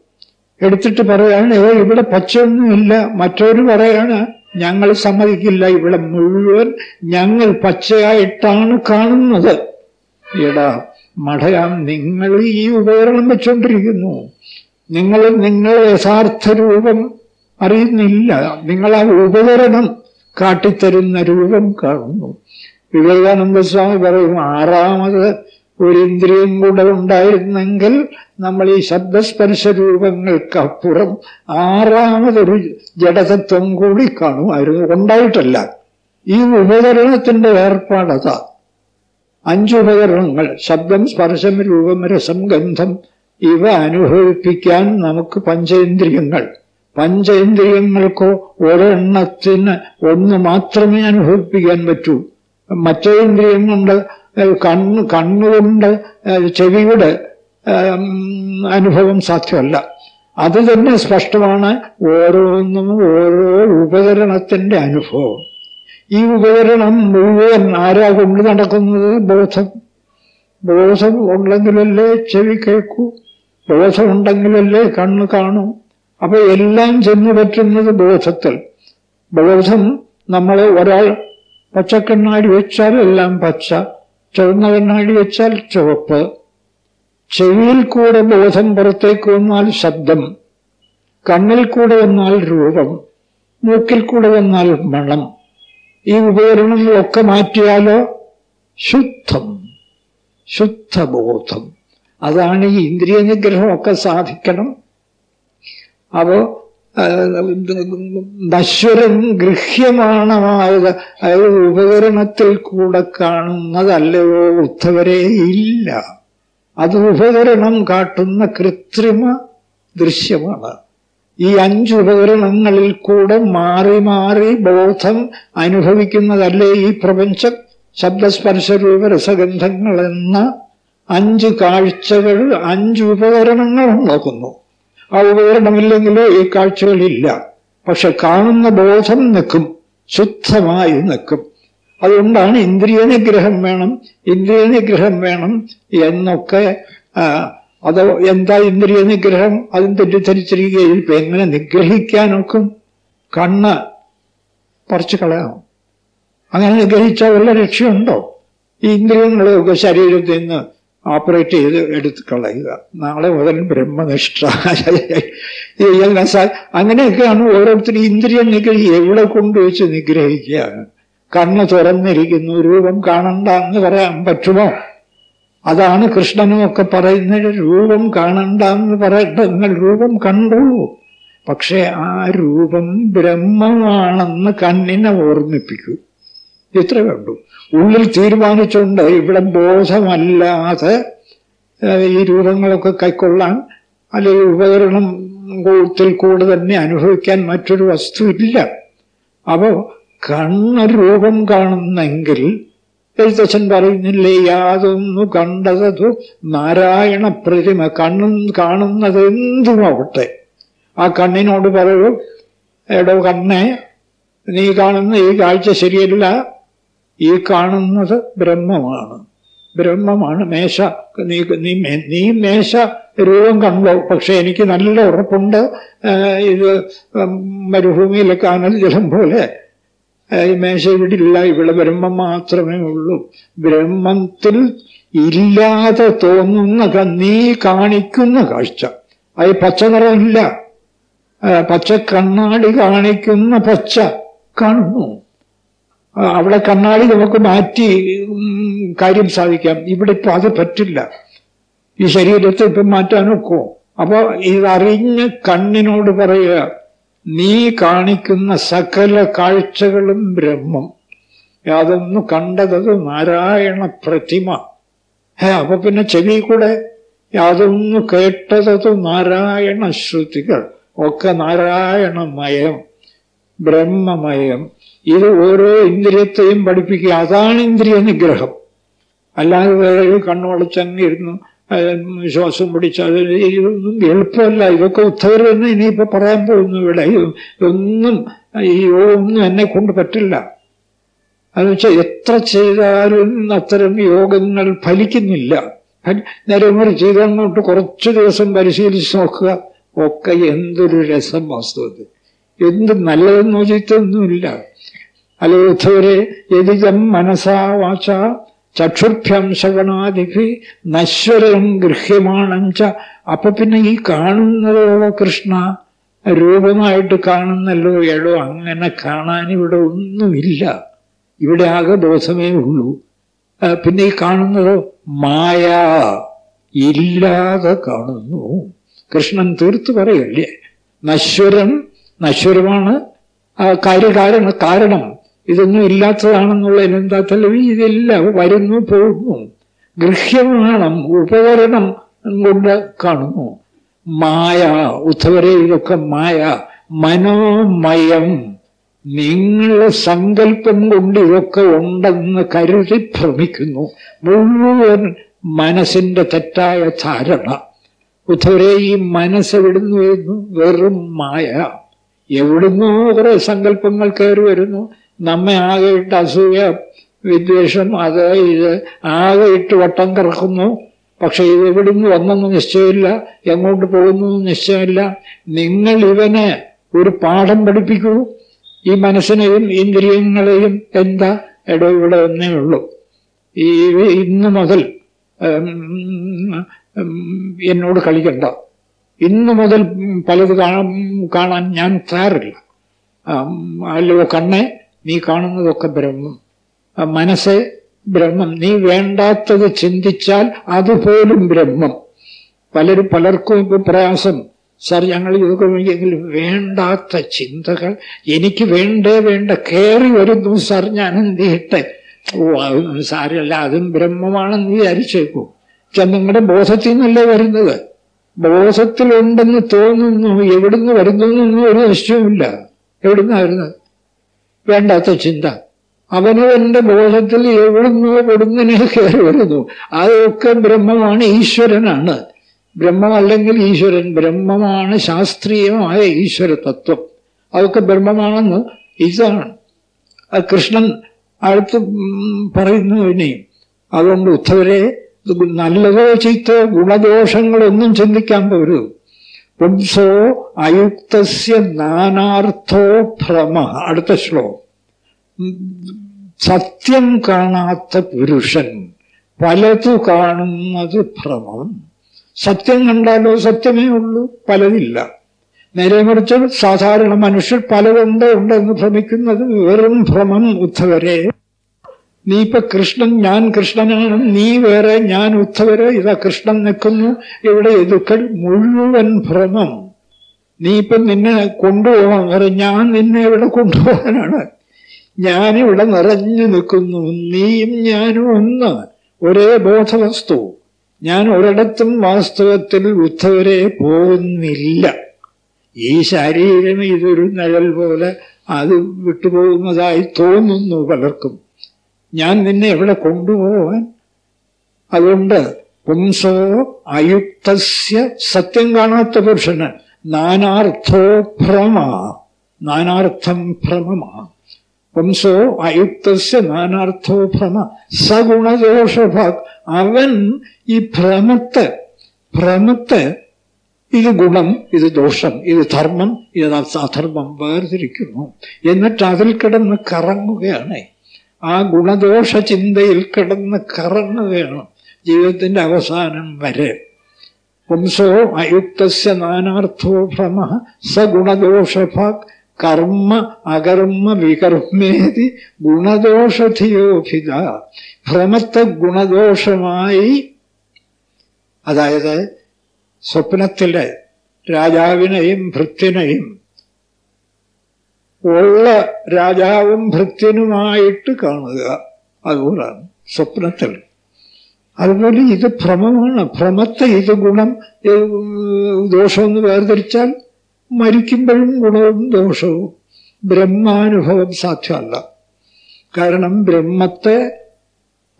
എടുത്തിട്ട് പറയാണ് ഏ ഇവിടെ പച്ചയൊന്നുമില്ല മറ്റൊരു പറയാണ് ഞങ്ങൾ സമ്മതിക്കില്ല. ഇവിടെ മുഴുവൻ ഞങ്ങൾ പച്ചയായിട്ടാണ് കാണുന്നത്. എടാ മഠയാം നിങ്ങൾ ഈ ഉപകരണം വെച്ചുകൊണ്ടിരിക്കുന്നു നിങ്ങൾ നിങ്ങളുടെ യഥാർത്ഥ രൂപം അറിയുന്നില്ല. നിങ്ങൾ ആ ഉപകരണം കാട്ടിത്തരുന്ന രൂപം കാണുന്നു. വിവേകാനന്ദ സ്വാമി പറയും ആറാമത് ഒരു ഇന്ദ്രിയം കൂടെ ഉണ്ടായിരുന്നെങ്കിൽ നമ്മൾ ഈ ശബ്ദസ്പർശ രൂപങ്ങൾക്കപ്പുറം ആറാമതൊരു ജഡതത്വം കൂടി കാണുമായിരുന്നു. ഉണ്ടായിട്ടല്ല. ഈ ഉപകരണത്തിന്റെ ഏർപ്പാടതാ അഞ്ചുപകരണങ്ങൾ ശബ്ദം സ്പർശം രൂപം രസം ഗന്ധം ഇവ അനുഭവിപ്പിക്കാൻ നമുക്ക് പഞ്ചേന്ദ്രിയങ്ങൾ. പഞ്ചേന്ദ്രിയങ്ങൾക്കോ ഒരെണ്ണത്തിന് ഒന്ന് മാത്രമേ അനുഭവിപ്പിക്കാൻ പറ്റൂ. മറ്റേ ഇന്ദ്രിയം കൊണ്ട് കണ്ണ് കണ്ണുകൊണ്ട് ചെവിയുടെ അനുഭവം സാധ്യമല്ല. അത് തന്നെ സ്പഷ്ടമാണ് ഓരോന്നും ഓരോ ഉപകരണത്തിന്റെ അനുഭവം. ഈ ഉപകരണം മുഴുവൻ ആരാ കൊണ്ട് നടക്കുന്നത്? ബോധം. ബോധം ഉണ്ടെങ്കിലല്ലേ ചെവി കേൾക്കൂ. ബോധമുണ്ടെങ്കിലല്ലേ കണ്ണ് കാണൂ. അപ്പൊ എല്ലാം ചെന്നു പറ്റുന്നത് ബോധത്തിൽ. ബോധം നമ്മൾ ഒരാൾ പച്ചക്കണ്ണാടി വെച്ചാൽ എല്ലാം പച്ച. ചുവന്ന കണ്ണാടി വെച്ചാൽ ചുവപ്പ്. ചെവിയിൽ കൂടെ ബോധം പുറത്തേക്ക് വന്നാൽ ശബ്ദം. കണ്ണിൽ കൂടെ വന്നാൽ രൂപം. മൂക്കിൽ കൂടെ വന്നാൽ മണം. ഈ ഉപകരണങ്ങളൊക്കെ മാറ്റിയാലോ? ശുദ്ധം. ശുദ്ധബോധം. അതാണ് ഈ ഇന്ദ്രിയ നിഗ്രഹമൊക്കെ സാധിക്കണം. അപ്പോ ആ, നശ്വരം ഗൃഹ്യമാണമായത് അതായത് ഉപകരണത്തിൽ കൂടെ കാണുന്നതല്ലയോ ഉദ്ധവരെ ഇല്ല. അത് ഉപകരണം കാട്ടുന്ന കൃത്രിമ ദൃശ്യമാണ്. ഈ അഞ്ച് ഉപകരണങ്ങളിൽ കൂടെ മാറി മാറി ബോധം അനുഭവിക്കുന്നതല്ലേ ഈ പ്രപഞ്ചം? ശബ്ദസ്പർശ രൂപ രസഗന്ധങ്ങൾ എന്ന അഞ്ച് കാഴ്ചകൾ അഞ്ച് ഉപകരണങ്ങൾ ഉണ്ടാക്കുന്നു. ആ ഉപകരണമില്ലെങ്കിലോ ഈ കാഴ്ചകളില്ല. പക്ഷെ കാണുന്ന ബോധം നിൽക്കും ശുദ്ധമായി നിൽക്കും. അതുകൊണ്ടാണ് ഇന്ദ്രിയ നിഗ്രഹം വേണം ഇന്ദ്രിയ നിഗ്രഹം വേണം എന്നൊക്കെ അത് എന്താ ഇന്ദ്രിയ നിഗ്രഹം അതും തെറ്റിദ്ധരിച്ചിരിക്കുകയും ഇപ്പൊ എങ്ങനെ നിഗ്രഹിക്കാനൊക്കും? കണ്ണ് പറിച്ചു കളയാം. അങ്ങനെ നിഗ്രഹിച്ചാൽ വല്ല രക്ഷയുണ്ടോ? ഈ ഇന്ദ്രിയങ്ങളെയൊക്കെ ശരീരത്തിൽ നിന്ന് ഓപ്പറേറ്റ് ചെയ്ത് എടുത്ത് കളയുക. നാളെ മുതൽ ബ്രഹ്മനിഷ്ഠ. അങ്ങനെയൊക്കെയാണ് ഓരോരുത്തരും ഇന്ദ്രിയം നിഗ്രഹി എവിടെ കൊണ്ടുവച്ച് നിഗ്രഹിക്കുകയാണ് കണ്ണ് തുറന്നിരിക്കുന്നു രൂപം കാണണ്ട എന്ന് പറയാൻ പറ്റുമോ? അതാണ് കൃഷ്ണനും ഒക്കെ പറയുന്നത് രൂപം കാണണ്ട എന്ന് പറയട്ടെ. നിങ്ങൾ രൂപം കണ്ടു പക്ഷേ ആ രൂപം ബ്രഹ്മമാണെന്ന് കണ്ണിനെ ഓർമ്മിപ്പിക്കൂ. ഇത്ര കണ്ടു ഉള്ളിൽ തീരുമാനിച്ചുകൊണ്ട് ഇവിടെ ബോധമല്ലാതെ ഈ രൂപങ്ങളൊക്കെ കൈക്കൊള്ളാൻ അല്ലെങ്കിൽ ഉപകരണം കൂടുതൽ കൂടെ തന്നെ അനുഭവിക്കാൻ മറ്റൊരു വസ്തു ഇല്ല. അപ്പോ കണ്ണ് രൂപം കാണുന്നെങ്കിൽ എഴുത്തച്ഛൻ പറയുന്നില്ലേ യാതൊന്നു കണ്ടതു നാരായണ പ്രതിമ കണ്ണും കാണുന്നത് എന്തുമാവട്ടെ? ആ കണ്ണിനോട് പറയൂ എടോ കണ്ണേ നീ കാണുന്ന ഈ കാഴ്ച ശരിയല്ല. ഈ കാണുന്നത് ബ്രഹ്മമാണ്. ബ്രഹ്മമാണ് മേശ. നീ നീ നീ മേശ രൂപം കണ്ടോ പക്ഷെ എനിക്ക് നല്ല ഉറപ്പുണ്ട്. ഇത് മരുഭൂമിയിലെ കാനൽ ജലം പോലെ. ഈ മേശ ഇവിടെ ഇല്ല ഇവിടെ ബ്രഹ്മം മാത്രമേ ഉള്ളൂ. ബ്രഹ്മത്തിൽ ഇല്ലാതെ തോന്നുന്ന നീ കാണിക്കുന്ന കാഴ്ച. അത് പച്ച നിറമില്ല. പച്ച കണ്ണാടി കാണിക്കുന്ന പച്ച കാണുന്നു. അവിടെ കണ്ണാടി നമുക്ക് മാറ്റി കാര്യം സാധിക്കാം. ഇവിടെ ഇപ്പൊ അത് പറ്റില്ല. ഈ ശരീരത്തെ ഇപ്പം മാറ്റാൻ ഒക്കുമോ അപ്പൊ ഇതറിഞ്ഞ് കണ്ണിനോട് പറയുക നീ കാണിക്കുന്ന സകല കാഴ്ചകളും ബ്രഹ്മം. അതൊന്നു കണ്ടത് നാരായണ പ്രതിമ. ഹേ അപ്പൊ പിന്നെ ചെവി കൂടെ അതൊന്നു കേട്ടതത് നാരായണ ശ്രുതികൾ. ഒക്കെ നാരായണമയം ബ്രഹ്മമയം. ഇത് ഓരോ ഇന്ദ്രിയത്തെയും പഠിപ്പിക്കുക. അതാണ് ഇന്ദ്രിയ നിഗ്രഹം. അല്ലാതെ വേറെ കണ്ണുളച്ചങ്ങിരുന്നു ശ്വാസം പിടിച്ച് ഇതൊന്നും എളുപ്പമല്ല. ഇതൊക്കെ തന്നെ ഇനിയിപ്പോ പറയാൻ പോകുന്നു ഇവിടെ. ഇതൊന്നും ഈ ഒന്നും എന്നെ കൊണ്ട് പറ്റില്ല. അത് വെച്ചാൽ എത്ര ചെയ്താലും അത്തരം യോഗങ്ങൾ ഫലിക്കുന്നില്ല. നേരെ മറിച്ച് ചെയ്തങ്ങോട്ട് കുറച്ച് ദിവസം പരിശീലിച്ച് നോക്കുക. ഒക്കെ എന്തൊരു രസം വാസ്തവത്തിൽ. എന്ത് നല്ലതെന്നോ ചീത്തൊന്നുമില്ല അലോധവരെ യതിജം മനസാ വാച ചക്ഷുഭ്യം ശ്രവണാദിഭി നശ്വരം ഗൃഹ്യമാണം ച. അപ്പൊ പിന്നെ ഈ കാണുന്നതോ കൃഷ്ണ? രൂപമായിട്ട് കാണുന്നല്ലോ എടോ അങ്ങനെ കാണാൻ ഇവിടെ ഒന്നുമില്ല. ഇവിടെ ആകെ ദോഷമേ ഉള്ളൂ. പിന്നെ ഈ കാണുന്നതോ മായ. ഇല്ലാതെ കാണുന്നു. കൃഷ്ണൻ തീർത്ത് പറയല്ലേ? നശ്വരം നശ്വരമാണ് കാര്യകാരണ കാരണം. ഇതൊന്നും ഇല്ലാത്തതാണെന്നുള്ള എന്താ തെളിവ് ഇതെല്ലാം വരുന്നു പോകുന്നു. ഗൃഹ്യമാണ് ഉപകരണം കൊണ്ട് കാണുന്നു. മായ ഉദ്ധവരെ ഇതൊക്കെ മായ. മനോമയം. നിങ്ങളുടെ സങ്കല്പം കൊണ്ട് ഇതൊക്കെ ഉണ്ടെന്ന് കരുതി ഭ്രമിക്കുന്നു. മുഴുവൻ മനസ്സിന്റെ തെറ്റായ ധാരണ. ഉദ്ധവരെ ഈ മനസ്സെവിടുന്നു വരുന്നു വെറും മായ. എവിടുന്നോ കുറെ സങ്കല്പങ്ങൾ കയറി വരുന്നു. നമ്മെ ആകെ ഇട്ട് അസൂയ വിദ്വേഷം അത് ഇത് ആകെ ഇട്ട് വട്ടം കറക്കുന്നു. പക്ഷെ ഇത് എവിടുന്ന് വന്നെന്ന് നിശ്ചയമില്ല. എങ്ങോട്ട് പോകുന്നു നിശ്ചയമില്ല. നിങ്ങൾ ഇവനെ ഒരു പാഠം പഠിപ്പിക്കൂ. ഈ മനസ്സിനെയും ഇന്ദ്രിയങ്ങളെയും എന്താ? എടോ ഇവിടെ ഒന്നേ ഉള്ളൂ. ഈ ഇന്ന് മുതൽ എന്നോട് കളിക്കണ്ട. ഇന്നു മുതൽ പലത് കാണാൻ ഞാൻ തയ്യാറില്ല. അല്ലോ കണ്ണെ. നീ കാണുന്നതൊക്കെ ബ്രഹ്മം. മനസ്സ് ബ്രഹ്മം. നീ വേണ്ടാത്തത് ചിന്തിച്ചാൽ അതുപോലും ബ്രഹ്മം. പലരും പലർക്കും ഇപ്പൊ പ്രയാസം. സാർ ഞങ്ങൾ ഇതൊക്കെ വേണ്ടാത്ത ചിന്തകൾ? എനിക്ക് വേണ്ടേ വേണ്ട. കയറി വരുന്നു സാർ ഞാൻ എന്ത് ചെയ്യട്ടെ? ഓ അതൊന്നും സാരല്ല അതും ബ്രഹ്മമാണെന്ന് വിചാരിച്ചേക്കൂ. നിങ്ങളുടെ ബോധത്തിൽ നിന്നല്ലേ വരുന്നത്? ബോധത്തിലുണ്ടെന്ന് തോന്നുന്നു എവിടുന്ന് വരുന്നൊന്നും ഒരു നിശ്ചയമില്ല എവിടുന്നാ വരുന്നത്? വേണ്ടാത്ത ചിന്ത. അവനവന്റെ ബോധത്തിൽ എവിടുന്നോ എവിടുന്നനെ കയറി വരുന്നു. അതൊക്കെ ബ്രഹ്മമാണ് ഈശ്വരനാണ്. ബ്രഹ്മമല്ലെങ്കിൽ ഈശ്വരൻ ബ്രഹ്മമാണ് ശാസ്ത്രീയമായ ഈശ്വര തത്വം അതൊക്കെ ബ്രഹ്മമാണെന്ന് ഇതാണ്. കൃഷ്ണൻ അടുത്ത് പറയുന്നു ഇനിയും. അതുകൊണ്ട് ഉദ്ധവരെ നല്ലതോ ചീത്തോ ഗുണദോഷങ്ങളൊന്നും ചിന്തിക്കാൻ പോരൂ പുംസോ അയുക്തസ്യ നാനാർത്ഥോ ഭ്രമ അടുത്ത ശ്ലോകം. സത്യം കാണാത്ത പുരുഷൻ പലതു കാണുന്നത് ഭ്രമം സത്യം കണ്ടാലോ സത്യമേ ഉള്ളൂ പലതില്ല. നേരെ മറിച്ച് സാധാരണ മനുഷ്യർ പലതുണ്ട് ഉണ്ടെന്ന് ഭ്രമിക്കുന്നത് വെറും ഭ്രമം ഉദ്ധവരെ. നീ ഇപ്പൊ കൃഷ്ണൻ ഞാൻ കൃഷ്ണനാണ് നീ വേറെ ഞാൻ ഉദ്ധവര് ഇതാ കൃഷ്ണൻ നിൽക്കുന്നു. ഇവിടെ എതുക്കൾ മുഴുവൻ ഭ്രമം. നീ ഇപ്പൊ നിന്നെ കൊണ്ടുപോകാൻ വേറെ ഞാൻ നിന്നെ ഇവിടെ കൊണ്ടുപോകാനാണ്. ഞാനിവിടെ നിറഞ്ഞു നിൽക്കുന്നു. നീയും ഞാനും ഒന്ന് ഒരേ ബോധവസ്തു. ഞാൻ ഒരിടത്തും വാസ്തവത്തിൽ ഉദ്ധവരെ പോകുന്നില്ല. ഈ ശരീരം ഇതൊരു നിഴൽ പോലെ അത് വിട്ടുപോകുന്നതായി തോന്നുന്നു പലർക്കും. ഞാൻ നിന്നെ എവിടെ കൊണ്ടുപോവാൻ? അതുകൊണ്ട് പുംസോ അയുക്തസ്യ സത്യം കാണാത്ത പുരുഷന് നാനാർത്ഥോ ഭ്രമ നാനാർത്ഥം ഭ്രമമാ. പുംസോ അയുക്തസ്യ നാനാർത്ഥോ ഭ്രമ സഗുണദോഷഭാഗ്. അവൻ ഈ ഭ്രമത്തെ ഭ്രമത്തെ ഇത് ഗുണം ഇത് ദോഷം ഇത് ധർമ്മം ഇത് അധർമ്മം വേർതിരിക്കുന്നു. എന്നിട്ട് അതിൽ കിടന്ന് കറങ്ങുകയാണ്. ആ ഗുണദോഷ ചിന്തയിൽ കിടന്ന് കറങ്ങുകയാണ് ജീവിതത്തിന്റെ അവസാനം വരെ. പുംസോ അയുക്തസ്യ നാനാർത്ഥോ ഭ്രമ സഗുണദോഷഭാഗ് കർമ്മ അകർമ്മ വികർമ്മേതി ഗുണദോഷധിയോഭിത ഭ്രമത്തെ ഗുണദോഷമായി അതായത് സ്വപ്നത്തിലെ രാജാവിനെയും ഭൃത്യനെയും ഉള്ള രാജാവും ഭൃത്യനുമായിട്ട് കാണുക. അതുപോലാണ് സ്വപ്നത്തിൽ. അതുപോലെ ഇത് ഭ്രമമാണ്. ഭ്രമത്തെ ഇത് ഗുണം ദോഷമെന്ന് വേർതിരിച്ചാൽ മരിക്കുമ്പോഴും ഗുണവും ദോഷവും. ബ്രഹ്മാനുഭവം സാധ്യമല്ല. കാരണം ബ്രഹ്മത്തെ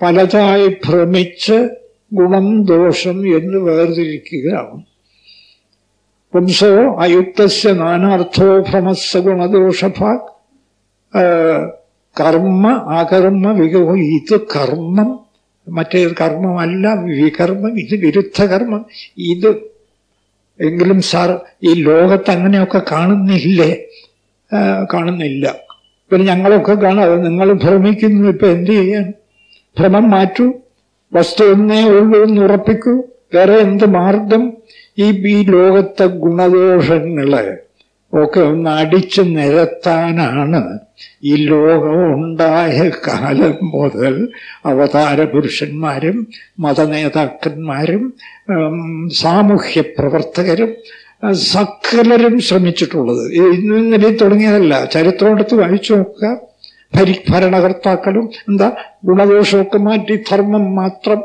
പലതായി ഭ്രമിച്ച് ഗുണം ദോഷം എന്ന് വേർതിരിക്കുകയാണ്. പുംസോ അയുക്തസ്യ നാനാർത്ഥോ ഭ്രമസ്സ ഗുണദോഷഭാഗ് കർമ്മ അകർമ്മ വികോ ഇത് കർമ്മം. മറ്റേ കർമ്മമല്ല വികർമ്മം. ഇത് വിരുദ്ധ കർമ്മം. ഇത് എങ്കിലും സാർ ഈ ലോകത്ത് അങ്ങനെയൊക്കെ കാണുന്നില്ലേ? കാണുന്നില്ല. പിന്നെ ഞങ്ങളൊക്കെ കാണാതെ നിങ്ങൾ ഭ്രമിക്കുന്നു ഇപ്പൊ എന്ത് ചെയ്യാൻ? ഭ്രമം മാറ്റൂ. വസ്തു ഒന്നേ ഉള്ളൂ എന്ന് ഉറപ്പിക്കൂ. വേറെ എന്ത് മാർഗം? ഈ ഈ ലോകത്തെ ഗുണദോഷങ്ങളെ ഒക്കെ ഒന്ന് അടിച്ചു നിരത്താനാണ് ഈ ലോകം ഉണ്ടായ കാലം മുതൽ അവതാര പുരുഷന്മാരും മതനേതാക്കന്മാരും സാമൂഹ്യ പ്രവർത്തകരും സകലരും ശ്രമിച്ചിട്ടുള്ളത്. ഇന്ന് ഇന്നലെ തുടങ്ങിയതല്ല. ചരിത്രം എടുത്ത് വായിച്ചു നോക്കുക. ഭരി ഭരണകർത്താക്കളും എന്താ ഗുണദോഷമൊക്കെ മാറ്റി ധർമ്മം മാത്രം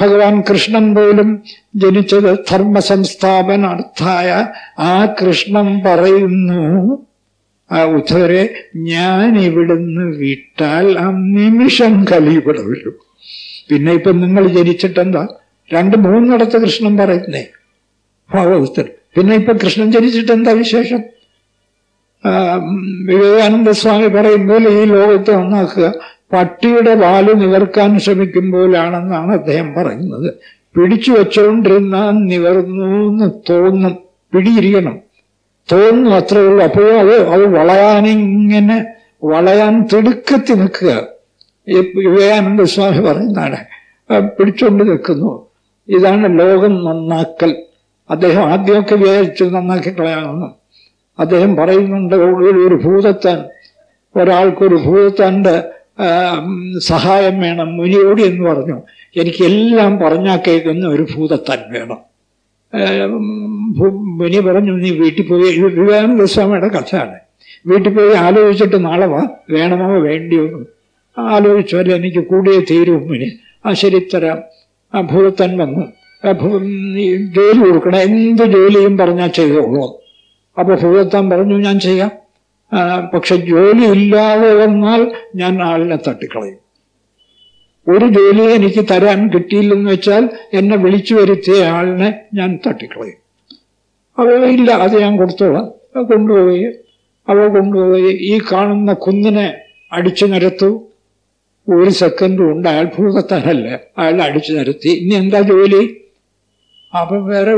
ഭഗവാൻ കൃഷ്ണൻ പോലും ജനിച്ചത് ധർമ്മ സംസ്ഥാപനാർത്ഥായ ആ കൃഷ്ണൻ പറയുന്നു ആ ഉദ്ധവരെ ഞാൻ ഇവിടുന്ന് വിട്ടാൽ ആ നിമിഷം കലിവിടെ വരും പിന്നെ ഇപ്പൊ നിങ്ങൾ ജനിച്ചിട്ടെന്താ? രണ്ട് മൂന്നിടത്ത് കൃഷ്ണൻ പറയുന്നേ ഭാഗവതത്തിൽ. പിന്നെ ഇപ്പൊ കൃഷ്ണൻ ജനിച്ചിട്ട് എന്താ വിശേഷം വിവേകാനന്ദ സ്വാമി പറയുമ്പോൾ ഈ ലോകത്തെ ഒന്നാക്കുക. പട്ടിയുടെ വാൽ നിവർക്കാൻ ശ്രമിക്കുമ്പോഴാണെന്നാണ് അദ്ദേഹം പറയുന്നത്. പിടിച്ചു വെച്ചുകൊണ്ടിരുന്നാൽ നിവർന്നു എന്ന് തോന്നും. പിടിയിരിക്കണം. തോന്നും അത്രേ ഉള്ളൂ. അപ്പോഴും അത് അത് വളയാനിങ്ങനെ വളയാൻ തിടുക്കത്തി നിൽക്കുക. വിവേകാനന്ദ സ്വാമി പറയുന്നതാണ്. പിടിച്ചുകൊണ്ട് നിൽക്കുന്നു. ഇതാണ് ലോകം നന്നാക്കൽ. അദ്ദേഹം ആദ്യമൊക്കെ വിചാരിച്ചു നന്നാക്കി കളയാമെന്ന്. അദ്ദേഹം പറയുന്നുണ്ട് ഒരു ഭൂതത്താൻ ഒരാൾക്കൊരു ഭൂതത്താന്റെ സഹായം വേണം മുനിയോടി എന്ന് പറഞ്ഞു. എനിക്ക് എല്ലാം പറഞ്ഞാൽ കേൾക്കുന്ന ഒരു ഭൂതത്താൻ വേണം. മുനി പറഞ്ഞു നീ വീട്ടിൽ പോയി വിവേകാനന്ദ സ്വാമിയുടെ കഥയാണ്. വീട്ടിൽ പോയി ആലോചിച്ചിട്ട് നാളെ വാ വേണമോ വേണ്ടിയോ ആലോചിച്ചാൽ എനിക്ക് കൂടിയേ തീരും മുനി. ആ ശരി തരാം. ആ ഭൂതത്തൻ വന്നു. ജോലി കൊടുക്കണം എന്ത് ജോലിയും പറഞ്ഞാൽ ചെയ്തോളൂ. അപ്പൊ ഭൂതത്താൻ പറഞ്ഞു ഞാൻ ചെയ്യാം. പക്ഷെ ജോലി ഇല്ലാതെ വന്നാൽ ഞാൻ ആളിനെ തട്ടിക്കളയും. ഒരു ജോലി എനിക്ക് തരാൻ കിട്ടിയില്ലെന്ന് വെച്ചാൽ എന്നെ വിളിച്ചു വരുത്തിയ ആളിനെ ഞാൻ തട്ടിക്കളയും. അവ ഇല്ല അത് ഞാൻ കൊടുത്തോളാം. കൊണ്ടുപോയി അവ കൊണ്ടുപോയി. ഈ കാണുന്ന കുന്നിനെ അടിച്ചു നിരത്തു. ഒരു സെക്കൻഡ് കൊണ്ട് അയാൾ ഭൂതത്താനല്ല. അയാൾ അടിച്ചു നിരത്തി. ഇനി എന്താ ജോലി? അപ്പം വേറെ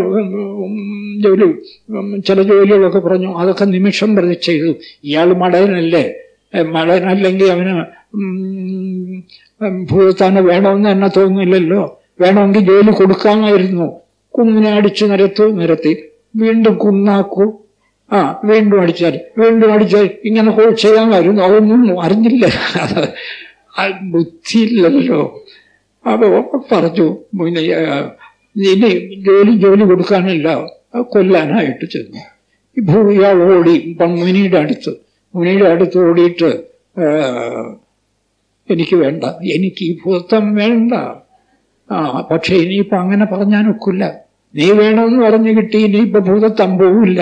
ജോലി ചില ജോലികളൊക്കെ പറഞ്ഞു അതൊക്കെ നിമിഷം പ്രതി ചെയ്തു. ഇയാൾ മടയനല്ലേ? മടയനല്ലെങ്കിൽ അവന് ഭൂതത്താന് വേണമെന്ന് തന്നെ തോന്നുന്നില്ലല്ലോ. വേണമെങ്കിൽ ജോലി കൊടുക്കാമായിരുന്നു. കുന്നിനെ അടിച്ചു നിരത്തു നിരത്തി. വീണ്ടും കുന്നാക്കൂ. ആ വീണ്ടും അടിച്ചാൽ വീണ്ടും അടിച്ചാൽ ഇങ്ങനെ ചെയ്യാൻ വരുന്നു. അതൊന്നും അറിഞ്ഞില്ല. ബുദ്ധിയില്ലല്ലോ. അപ്പൊ പറഞ്ഞു ഇനി ജോലി ജോലി കൊടുക്കാനില്ല. കൊല്ലാനായിട്ട് ചെന്നു. ഈ ഭൂമിയാൾ ഓടി മുനിയുടെ അടുത്ത് മുനിയുടെ അടുത്ത് ഓടിയിട്ട് എനിക്ക് വേണ്ട എനിക്ക് ഈ ഭൂതം വേണ്ട. ആ പക്ഷെ ഇനിയിപ്പോൾ അങ്ങനെ പറഞ്ഞാനൊക്കില്ല നീ വേണമെന്ന് പറഞ്ഞു കിട്ടി ഇനിയിപ്പോൾ ഭൂതത്തം പോവില്ല.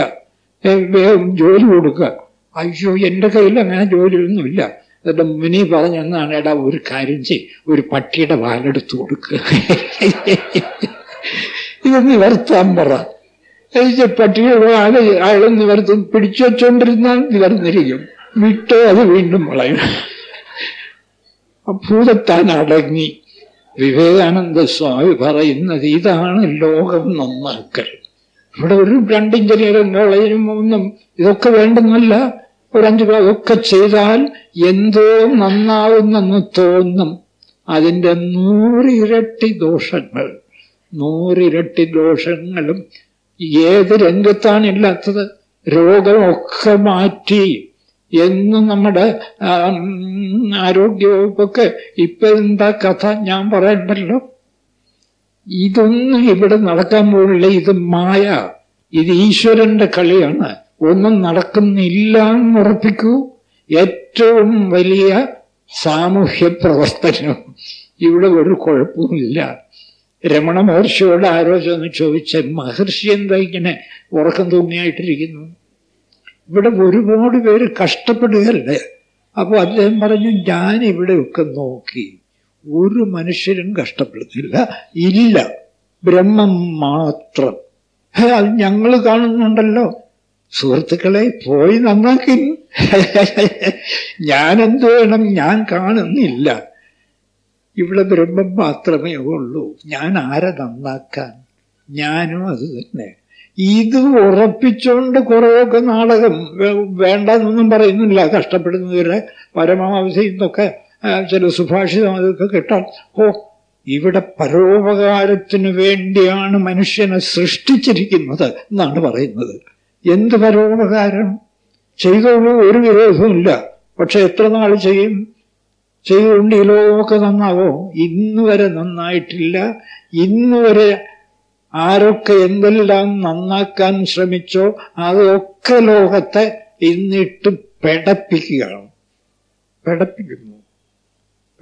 വേഗം ജോലി കൊടുക്കുക അയ്യോ എന്റെ കയ്യിൽ അങ്ങനെ ജോലിയൊന്നുമില്ല. എന്നിട്ട് മുനി പറഞ്ഞെന്നാണ് എടാ ഒരു കാര്യം ചെയ് ഒരു പട്ടിയുടെ വാലെടുത്ത് കൊടുക്കുക ഇത് നിവർത്താൻ പറ. പട്ടിയുടെ ആന അയാൾ നിവർത്തി പിടിച്ചു വെച്ചോണ്ടിരുന്നാൽ നിവർന്നിരിക്കും. വിട്ടോ അത് വീണ്ടും വളയും. ഭൂതത്താൻ അടങ്ങി. വിവേകാനന്ദ സ്വാമി പറയുന്നത് ഇതാണ് ലോകം നന്നാക്കൽ. ഇവിടെ ഒരു രണ്ടിഞ്ച് നേരം കളയും ഒന്നും ഇതൊക്കെ വേണ്ടെന്നല്ല. ഒരഞ്ചു ഒക്കെ ചെയ്താൽ എന്തോ നന്നാവുന്നെന്ന് തോന്നും. അതിന്റെ നൂറിരട്ടി ദോഷങ്ങൾ. നൂറിരട്ടി ദോഷങ്ങളും ഏത് രംഗത്താണ് ഇല്ലാത്തത്? രോഗമൊക്കെ മാറ്റി. എന്ന് നമ്മുടെ ആരോഗ്യവകുപ്പൊക്കെ ഇപ്പൊ എന്താ കഥ? ഞാൻ പറയണ്ടല്ലോ. ഇതൊന്നും ഇവിടെ നടക്കാൻ പോലുള്ള ഇത് മായ. ഇത് ഈശ്വരന്റെ കളിയാണ്. ഒന്നും നടക്കുന്നില്ല എന്ന് ഉറപ്പിക്കൂ. ഏറ്റവും വലിയ സാമൂഹ്യ പ്രവർത്തനം ഇവിടെ ഒരു കുഴപ്പമില്ല രമണ മഹർഷിയോട് ആരോ ചെന്ന് ചോദിച്ച മഹർഷി എന്താ ഇങ്ങനെ ഉറക്കം തൂങ്ങിയായിട്ടിരിക്കുന്നു? ഇവിടെ ഒരുപാട് പേര് കഷ്ടപ്പെടുകയല്ലേ? അപ്പോൾ അദ്ദേഹം പറഞ്ഞു ഞാൻ ഇവിടെയൊക്കെ നോക്കി ഒരു മനുഷ്യരും കഷ്ടപ്പെടുന്നില്ല ഇല്ല ബ്രഹ്മം മാത്രം. അത് ഞങ്ങൾ കാണുന്നുണ്ടല്ലോ. സുഹൃത്തുക്കളെ പോയി നന്നാക്കി. ഞാനെന്ത് വേണം ഞാൻ കാണുന്നില്ല. ഇവിടെ ബ്രഹ്മം മാത്രമേ ഉള്ളൂ. ഞാൻ ആരെ നന്നാക്കാൻ? ഞാനും അത് തന്നെ. ഇത് ഉറപ്പിച്ചുകൊണ്ട് കുറേയൊക്കെ നാടകം വേണ്ടെന്നൊന്നും പറയുന്നില്ല. കഷ്ടപ്പെടുന്നവരെ പരമാവധി എന്നൊക്കെ ചില സുഭാഷിതം അതൊക്കെ കിട്ടാൻ. ഓ ഇവിടെ പരോപകാരത്തിന് വേണ്ടിയാണ് മനുഷ്യനെ സൃഷ്ടിച്ചിരിക്കുന്നത് എന്നാണ് പറയുന്നത്. എന്ത് പരോപകാരം? ചെയ്തോളൂ ഒരു വിരോധവുമില്ല. പക്ഷെ എത്ര നാൾ ചെയ്യും? ചെയ്തുകൊണ്ട് ഈ ലോകമൊക്കെ നന്നാവോ? ഇന്ന് വരെ നന്നായിട്ടില്ല. ഇന്ന് വരെ ആരൊക്കെ എന്തെല്ലാം നന്നാക്കാൻ ശ്രമിച്ചോ അതൊക്കെ ലോകത്തെ ഇന്നിട്ട് പെടപ്പിക്കുകയാണ്. പെടപ്പിക്കുന്നു.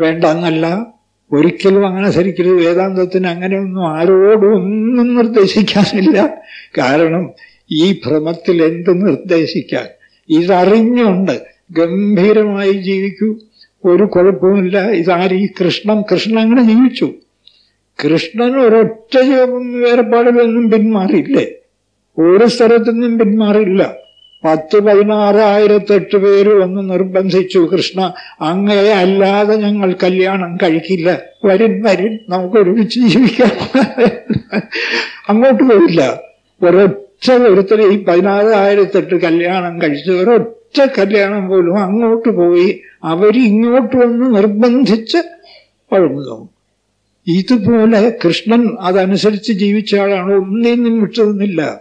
വേണ്ട എന്നല്ല ഒരിക്കലും അങ്ങനെ ശരിക്കലും വേദാന്തത്തിന് അങ്ങനെയൊന്നും ആരോടും ഒന്നും നിർദ്ദേശിക്കാനില്ല. കാരണം ഈ ഭ്രമത്തിൽ എന്ത് നിർദ്ദേശിക്കാൻ? ഇതറിഞ്ഞുകൊണ്ട് ഗംഭീരമായി ജീവിക്കൂ. ഒരു കുഴപ്പമില്ല ഇതാരീ കൃഷ്ണൻ. കൃഷ്ണൻ അങ്ങനെ ജീവിച്ചു. കൃഷ്ണൻ ഒരൊറ്റ വേർപാടിൽ നിന്നും പിന്മാറിയില്ലേ? ഒരു സ്ഥലത്തു നിന്നും പിന്മാറിയില്ല. പത്ത് പതിനാറായിരത്തെട്ട് പേര് ഒന്ന് നിർബന്ധിച്ചു. കൃഷ്ണ അങ്ങയെ അല്ലാതെ ഞങ്ങൾ കല്യാണം കഴിക്കില്ല. വരും വരും. നമുക്ക് ഒരുമിച്ച് ജീവിക്കാം. അങ്ങോട്ട് പോയില്ല. ഒരൊറ്റ ഒരുത്തരെ ഈ പതിനാറായിരത്തെട്ട് കല്യാണം കഴിച്ചു ഒരൊറ്റ കല്യാണം പോലും അങ്ങോട്ട് പോയി അവരിങ്ങോട്ട് വന്ന് നിർബന്ധിച്ച് വഴങ്ങുന്നു ഇതുപോലെ കൃഷ്ണൻ അതനുസരിച്ച് ജീവിച്ച ആളാണ്. ഒന്നിനും വിട്ടുനിന്നില്ല.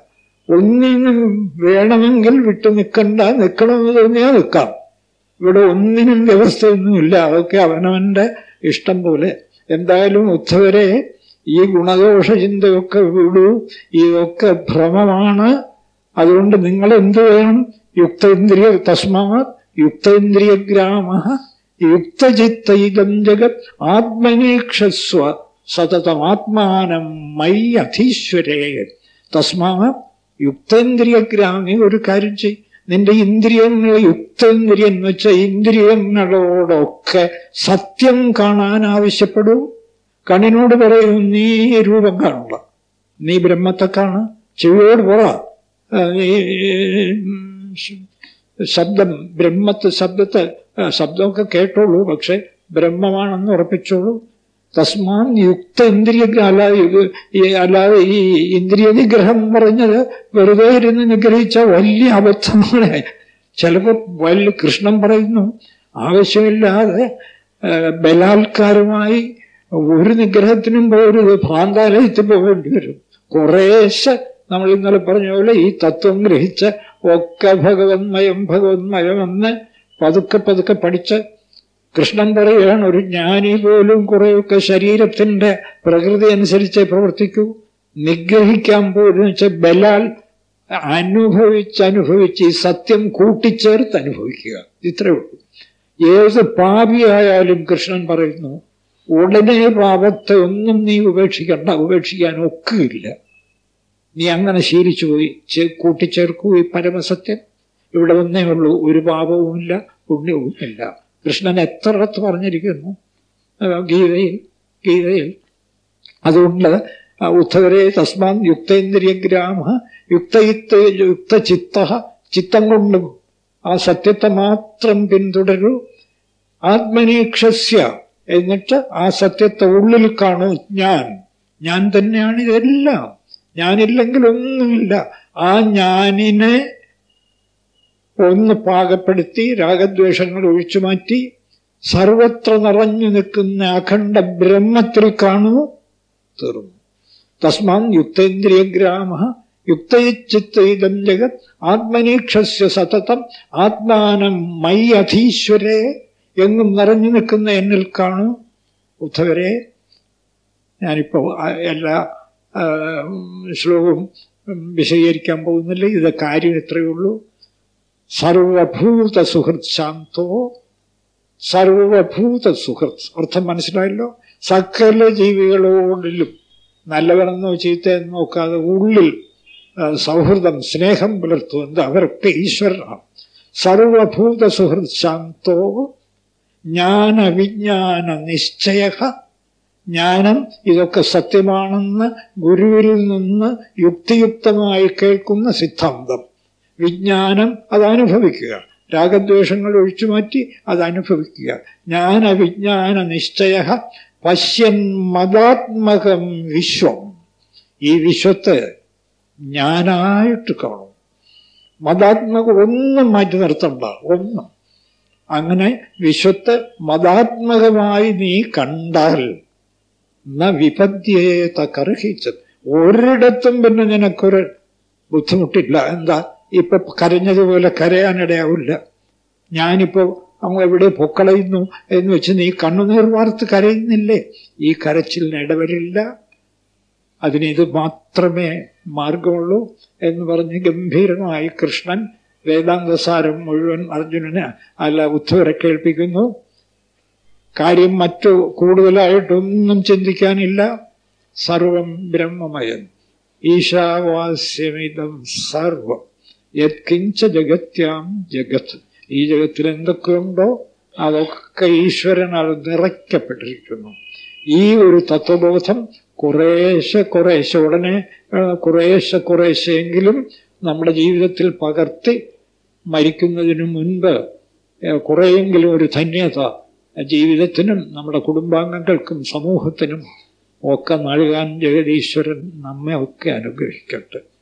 ഒന്നിനും വേണമെങ്കിൽ വിട്ടു നിൽക്കണ്ട. നിൽക്കണമെന്ന് തോന്നിയാൽ നിൽക്കാം. ഇവിടെ ഒന്നിനും വ്യവസ്ഥയൊന്നുമില്ല. അതൊക്കെ അവനവന്റെ ഇഷ്ടം പോലെ. എന്തായാലും ഉദ്ധവരെ ഈ ഗുണദോഷ ചിന്തയൊക്കെ വിടൂ. ഇതൊക്കെ ഭ്രമമാണ്. അതുകൊണ്ട് നിങ്ങൾ എന്ത് വേണം? യുക്തേന്ദ്രിയ തസ്മാത് യുക്തേന്ദ്രിയ ഗ്രാമ യുക്തചിത്തൈതം ജഗത് ആത്മനീക്ഷസ്വ സതതമാത്മാനം മൈ അധീശ്വരേ തസ്മാ യുക്തേന്ദ്രിയഗ്രാമി ഒരു കാര്യം ചെയ് നിന്റെ ഇന്ദ്രിയങ്ങൾ യുക്തേന്ദ്രിയം എന്ന് വെച്ച ഇന്ദ്രിയങ്ങളോടൊക്കെ സത്യം കാണാൻ ആവശ്യപ്പെടൂ. കണ്ണിനോട് പറയൂ നീ രൂപം കാണുക. നീ ബ്രഹ്മത്തെ കാണ് ചെവിയോട് പറ. ഉം, ശബ്ദം ബ്രഹ്മത്തെ ശബ്ദത്തെ ശബ്ദമൊക്കെ കേട്ടോളൂ പക്ഷെ ബ്രഹ്മമാണെന്ന് ഉറപ്പിച്ചോളൂ. തസ്മാൻ യുക്ത ഇന്ദ്രിയ അല്ലാതെ അല്ലാതെ ഈ ഇന്ദ്രിയ നിഗ്രഹം പറഞ്ഞത് വെറുതെ ഇരുന്ന് നിഗ്രഹിച്ച വലിയ അബദ്ധമാണ്. ചിലപ്പോൾ വലിയ കൃഷ്ണൻ പറയുന്നു ആവശ്യമില്ലാതെ ബലാത്കാരമായി ഒരു നിഗ്രഹത്തിനും പോരുത് ഭ്രാന്താലയത്തിൽ പോകേണ്ടി വരും. കുറേശ്ശെ നമ്മൾ ഇന്നലെ പറഞ്ഞ പോലെ ഈ തത്വം ഗ്രഹിച്ച് ഒക്കെ ഭഗവന്മയം ഭഗവന്മയം എന്ന് പതുക്കെ പതുക്കെ പഠിച്ച് കൃഷ്ണൻ പറയുകയാണ് ഒരു ജ്ഞാനി പോലും കുറേയൊക്കെ ശരീരത്തിന്റെ പ്രകൃതി അനുസരിച്ച് പ്രവർത്തിക്കൂ. നിഗ്രഹിക്കാൻ പോലും ബലാൽ അനുഭവിച്ചനുഭവിച്ച് അനുഭവിച്ച് ഈ സത്യം കൂട്ടിച്ചേർത്ത് അനുഭവിക്കുക. ഇത്രയേ ഉള്ളൂ. ഏത് പാപിയായാലും കൃഷ്ണൻ പറയുന്നു ഉടനെ പാപത്തെ ഒന്നും നീ ഉപേക്ഷിക്കണ്ട ഉപേക്ഷിക്കാൻ ഒക്കുകയില്ല നീ അങ്ങനെ ശീലിച്ചു പോയി. കൂട്ടിച്ചേർക്കൂ ഈ പരമസത്യം. ഇവിടെ ഒന്നേ ഉള്ളൂ. ഒരു പാപവുമില്ല പുണ്യവുമില്ല. കൃഷ്ണൻ എത്രയിടത്ത് പറഞ്ഞിരിക്കുന്നു? ഗീതയിൽ ഗീതയിൽ. അതുകൊണ്ട് ഉദ്ധവരെ തസ്മാൻ യുക്തേന്ദ്രിയ ഗ്രാമ യുക്തയുക്ത യുക്തചിത്ത ചിത്തം കൊണ്ടും ആ സത്യത്തെ മാത്രം പിന്തുടരൂ. ആത്മനീക്ഷസ്യ എന്നിട്ട് ആ സത്യത്തെ ഉള്ളിൽ കാണൂ. ഞാൻ ഞാൻ തന്നെയാണ് ഇതെല്ലാം. ഞാനില്ലെങ്കിൽ ഒന്നുമില്ല ആ ഞാനിനെ ഒന്ന് പാകപ്പെടുത്തി രാഗദ്വേഷങ്ങൾ ഒഴിച്ചു മാറ്റി സർവത്ര നിറഞ്ഞു നിൽക്കുന്ന അഖണ്ഡ ബ്രഹ്മത്തിൽ കാണൂ തീർന്നു. തസ്മാൻ യുക്തേന്ദ്രിയഗ്രാമ യുക്തയിച്ചിത്തൈതം ജഗത് ആത്മനീക്ഷസ്യ സതതം ആത്മാനം മൈ അധീശ്വരെ എന്നും നിറഞ്ഞു നിൽക്കുന്ന എന്നിൽ കാണൂ. ഉദ്ധവരെ ഞാനിപ്പോൾ എല്ലാ ആ, ശ്ലോകവും വിശദീകരിക്കാൻ പോകുന്നില്ല. ഇത് കാര്യം ഇത്രയേ ഉള്ളൂ. സർവഭൂത സുഹൃത് ശാന്തോ സർവഭൂത സുഹൃത്ത് അർത്ഥം മനസ്സിലായല്ലോ? സകല ജീവികളോടിലും നല്ലവനെന്നോ ചീത്തയെന്നോ നോക്കാതെ ഉള്ളിൽ സൗഹൃദം സ്നേഹം പുലർത്തുന്നത് അവരൊക്കെ ഈശ്വരനാണ് സർവഭൂത സുഹൃത് ശാന്തോ ജ്ഞാന വിജ്ഞാന നിശ്ചയ ജ്ഞാനം ഇതൊക്കെ സത്യമാണെന്ന് ഗുരുവിൽ നിന്ന് യുക്തിയുക്തമായി കേൾക്കുന്ന സിദ്ധാന്തം. വിജ്ഞാനം അത് അനുഭവിക്കുക രാഗദ്വേഷങ്ങൾ ഒഴിച്ചുമാറ്റി അത് അനുഭവിക്കുക ജ്ഞാന വിജ്ഞാന നിശ്ചയ പശ്യൻ മതാത്മകം വിശ്വം. ഈ വിശ്വത്തെ ഞാനായിട്ട് കാണും. മതാത്മകം ഒന്നും മാറ്റി നിർത്തണ്ട ഒന്നും. അങ്ങനെ വിശ്വത്തെ മതാത്മകമായി നീ കണ്ടാൽ ന വിപദ്യേത കർഹിച്ചത്. ഒരിടത്തും പിന്നെ നിനക്കൊരു ബുദ്ധിമുട്ടില്ല. എന്താ? ഇപ്പൊ കരഞ്ഞതുപോലെ കരയാനിടയാവില്ല. ഞാനിപ്പോ അങ്ങ് എവിടെ പൊക്കളയുന്നു എന്ന് വെച്ച് നീ കണ്ണുനീർ വാർത്ത് കരയുന്നില്ലേ? ഈ കരച്ചിലിന് ഇടവരില്ല. അതിന് ഇത് മാത്രമേ മാർഗമുള്ളൂ എന്ന് പറഞ്ഞ് ഗംഭീരമായി കൃഷ്ണൻ വേദാന്തസാരം മുഴുവൻ അർജുനന് അല്ല ഉദ്ധവരെ കേൾപ്പിക്കുന്നു. കാര്യം മറ്റു കൂടുതലായിട്ടൊന്നും ചിന്തിക്കാനില്ല. സർവം ബ്രഹ്മമയൻ ഈശാവാസ്യമിതം സർവം. യത്കിഞ്ച ജഗത്യാം ജഗത്. ഈ ജഗത്തിൽ എന്തൊക്കെയുണ്ടോ അതൊക്കെ ഈശ്വരനാൽ നിറയ്ക്കപ്പെട്ടിരിക്കുന്നു. ഈ ഒരു തത്വബോധം കുറേശ്ശെ കുറേശ്ശെ ഉടനെ കുറേശ്ശെ കുറേശ്ശെയെങ്കിലും നമ്മുടെ ജീവിതത്തിൽ പകർത്തി മരിക്കുന്നതിന് മുൻപ് കുറേയെങ്കിലും ഒരു ധന്യത ജീവിതത്തിനും നമ്മുടെ കുടുംബാംഗങ്ങൾക്കും സമൂഹത്തിനും ഒക്കെ നൽകാൻ ജഗദീശ്വരൻ നമ്മെ ഒക്കെ അനുഗ്രഹിക്കട്ടെ.